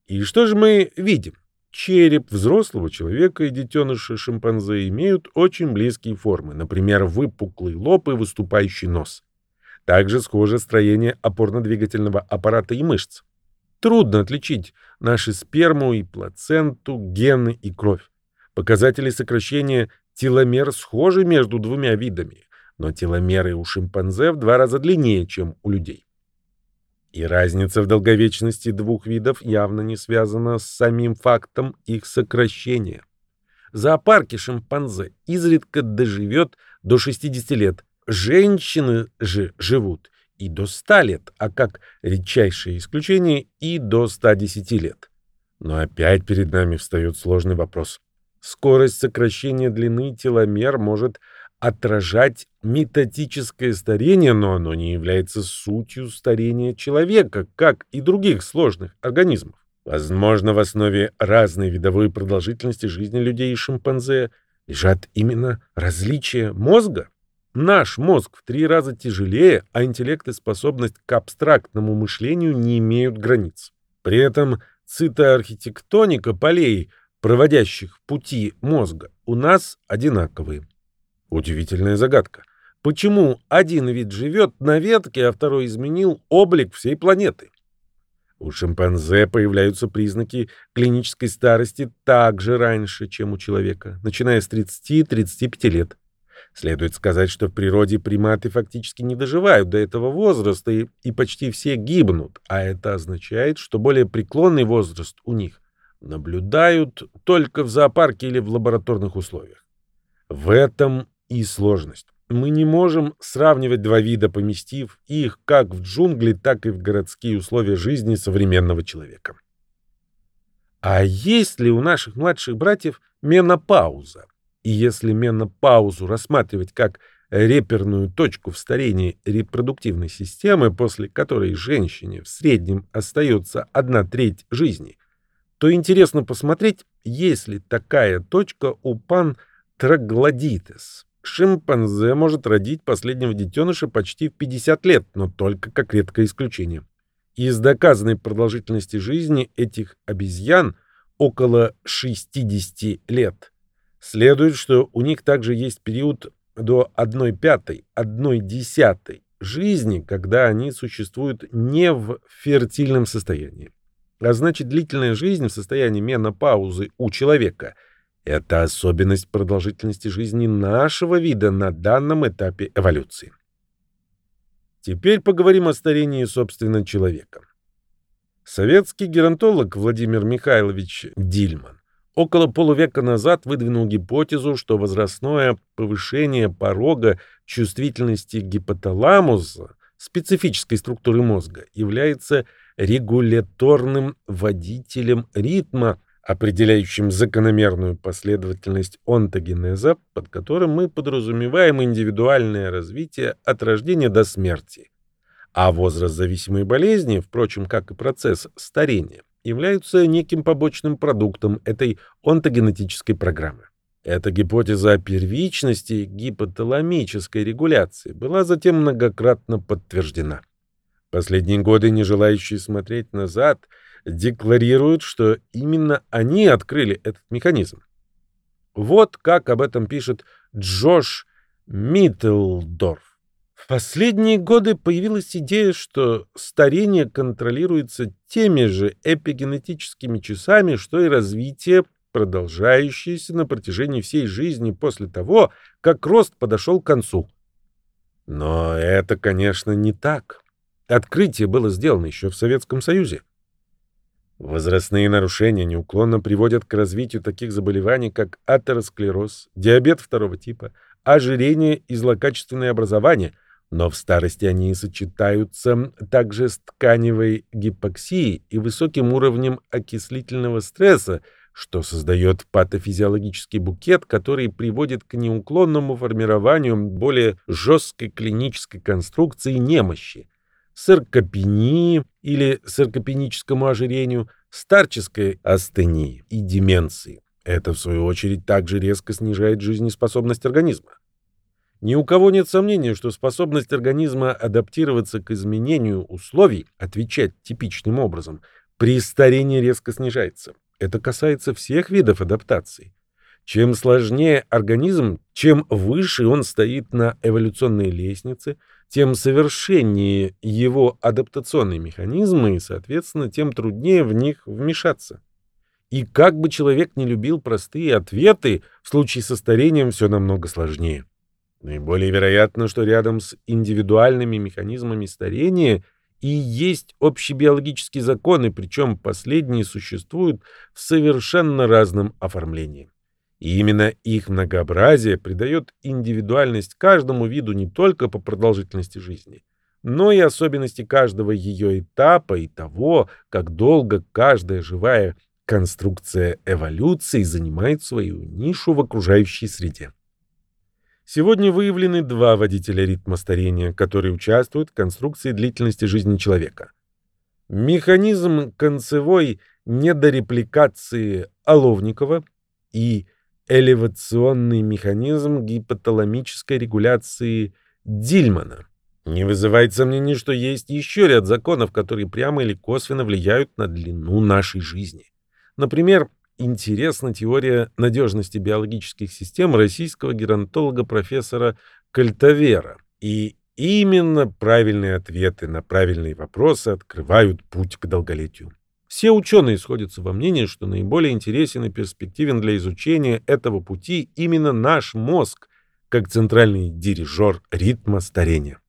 И что же мы видим? Череп взрослого человека и детеныша шимпанзе имеют очень близкие формы, например, выпуклый лоб и выступающий нос. Также схоже строение опорно-двигательного аппарата и мышц. Трудно отличить наши сперму и плаценту, гены и кровь. Показатели сокращения теломер схожи между двумя видами, но теломеры у шимпанзе в два раза длиннее, чем у людей. И разница в долговечности двух видов явно не связана с самим фактом их сокращения. В зоопарке шимпанзе изредка доживет до 60 лет. Женщины же живут и до 100 лет, а как редчайшее исключение и до 110 лет. Но опять перед нами встает сложный вопрос. Скорость сокращения длины теломер может отражать методическое старение, но оно не является сутью старения человека, как и других сложных организмов. Возможно, в основе разной видовой продолжительности жизни людей и шимпанзе лежат именно различия мозга. Наш мозг в три раза тяжелее, а интеллект и способность к абстрактному мышлению не имеют границ. При этом цитоархитектоника полей, проводящих пути мозга, у нас одинаковые. Удивительная загадка. Почему один вид живет на ветке, а второй изменил облик всей планеты? У шимпанзе появляются признаки клинической старости так же раньше, чем у человека, начиная с 30-35 лет. Следует сказать, что в природе приматы фактически не доживают до этого возраста и, и почти все гибнут, а это означает, что более преклонный возраст у них наблюдают только в зоопарке или в лабораторных условиях. В этом и сложность. Мы не можем сравнивать два вида, поместив их как в джунгли, так и в городские условия жизни современного человека. А есть ли у наших младших братьев менопауза? И если менопаузу рассматривать как реперную точку в старении репродуктивной системы, после которой женщине в среднем остается одна треть жизни, то интересно посмотреть, есть ли такая точка у пантроглодитес. Шимпанзе может родить последнего детеныша почти в 50 лет, но только как редкое исключение. Из доказанной продолжительности жизни этих обезьян около 60 лет. Следует, что у них также есть период до 1 пятой, 1 десятой жизни, когда они существуют не в фертильном состоянии. А значит, длительная жизнь в состоянии менопаузы у человека – это особенность продолжительности жизни нашего вида на данном этапе эволюции. Теперь поговорим о старении, собственно, человека. Советский геронтолог Владимир Михайлович Дильман около полувека назад выдвинул гипотезу, что возрастное повышение порога чувствительности гипоталамуса, специфической структуры мозга, является регуляторным водителем ритма, определяющим закономерную последовательность онтогенеза, под которым мы подразумеваем индивидуальное развитие от рождения до смерти. А возраст зависимой болезни, впрочем, как и процесс старения, являются неким побочным продуктом этой онтогенетической программы. Эта гипотеза о первичности гипоталамической регуляции была затем многократно подтверждена. Последние годы не желающие смотреть назад декларируют, что именно они открыли этот механизм. Вот как об этом пишет Джош Миттлдорф. В последние годы появилась идея, что старение контролируется теми же эпигенетическими часами, что и развитие, продолжающееся на протяжении всей жизни после того, как рост подошел к концу. Но это, конечно, не так. Открытие было сделано еще в Советском Союзе. Возрастные нарушения неуклонно приводят к развитию таких заболеваний, как атеросклероз, диабет второго типа, ожирение и злокачественное образование, но в старости они сочетаются также с тканевой гипоксией и высоким уровнем окислительного стресса, что создает патофизиологический букет, который приводит к неуклонному формированию более жесткой клинической конструкции немощи, саркопении или саркопеническому ожирению, старческой астении и деменции. Это, в свою очередь, также резко снижает жизнеспособность организма. Ни у кого нет сомнения, что способность организма адаптироваться к изменению условий, отвечать типичным образом, при старении резко снижается. Это касается всех видов адаптации. Чем сложнее организм, чем выше он стоит на эволюционной лестнице, тем совершеннее его адаптационные механизмы и, соответственно, тем труднее в них вмешаться. И как бы человек не любил простые ответы, в случае со старением все намного сложнее. Наиболее вероятно, что рядом с индивидуальными механизмами старения и есть общебиологические законы, причем последние существуют в совершенно разном оформлении. И именно их многообразие придает индивидуальность каждому виду не только по продолжительности жизни, но и особенности каждого ее этапа и того, как долго каждая живая конструкция эволюции занимает свою нишу в окружающей среде. Сегодня выявлены два водителя ритма старения, которые участвуют в конструкции длительности жизни человека. Механизм концевой недорепликации Оловникова и элевационный механизм гипоталамической регуляции Дильмана. Не вызывает сомнений, что есть еще ряд законов, которые прямо или косвенно влияют на длину нашей жизни. Например, интересна теория надежности биологических систем российского геронтолога профессора Кальтавера. И именно правильные ответы на правильные вопросы открывают путь к долголетию. Все ученые сходятся во мнении, что наиболее интересен и перспективен для изучения этого пути именно наш мозг, как центральный дирижер ритма старения.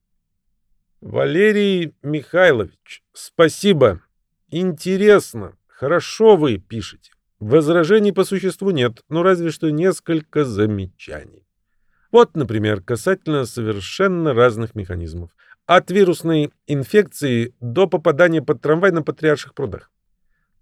Валерий Михайлович, спасибо. Интересно. Хорошо вы пишете. Возражений по существу нет, но разве что несколько замечаний. Вот, например, касательно совершенно разных механизмов. От вирусной инфекции до попадания под трамвай на Патриарших прудах.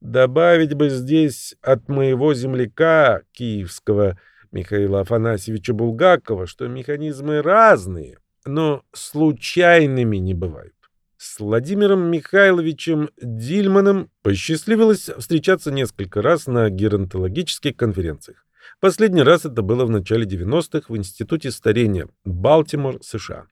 Добавить бы здесь от моего земляка киевского Михаила Афанасьевича Булгакова, что механизмы разные, но случайными не бывают. С Владимиром Михайловичем Дильманом посчастливилось встречаться несколько раз на геронтологических конференциях. Последний раз это было в начале 90-х в Институте старения, Балтимор, США.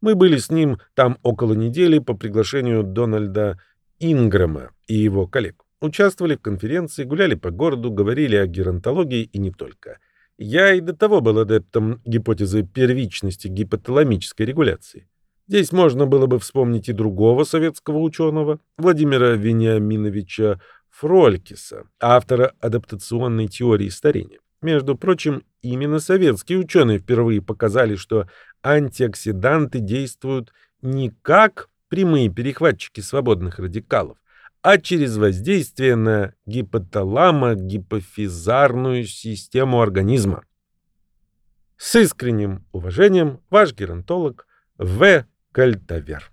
Мы были с ним там около недели по приглашению Дональда Инграма и его коллег. Участвовали в конференции, гуляли по городу, говорили о геронтологии и не только. Я и до того был адептом гипотезы первичности гипоталамической регуляции. Здесь можно было бы вспомнить и другого советского ученого, Владимира Вениаминовича Фролькиса, автора адаптационной теории старения. Между прочим, именно советские ученые впервые показали, что антиоксиданты действуют не как прямые перехватчики свободных радикалов, а через воздействие на гипоталамо-гипофизарную систему организма. С искренним уважением, ваш геронтолог В. Кальтавер.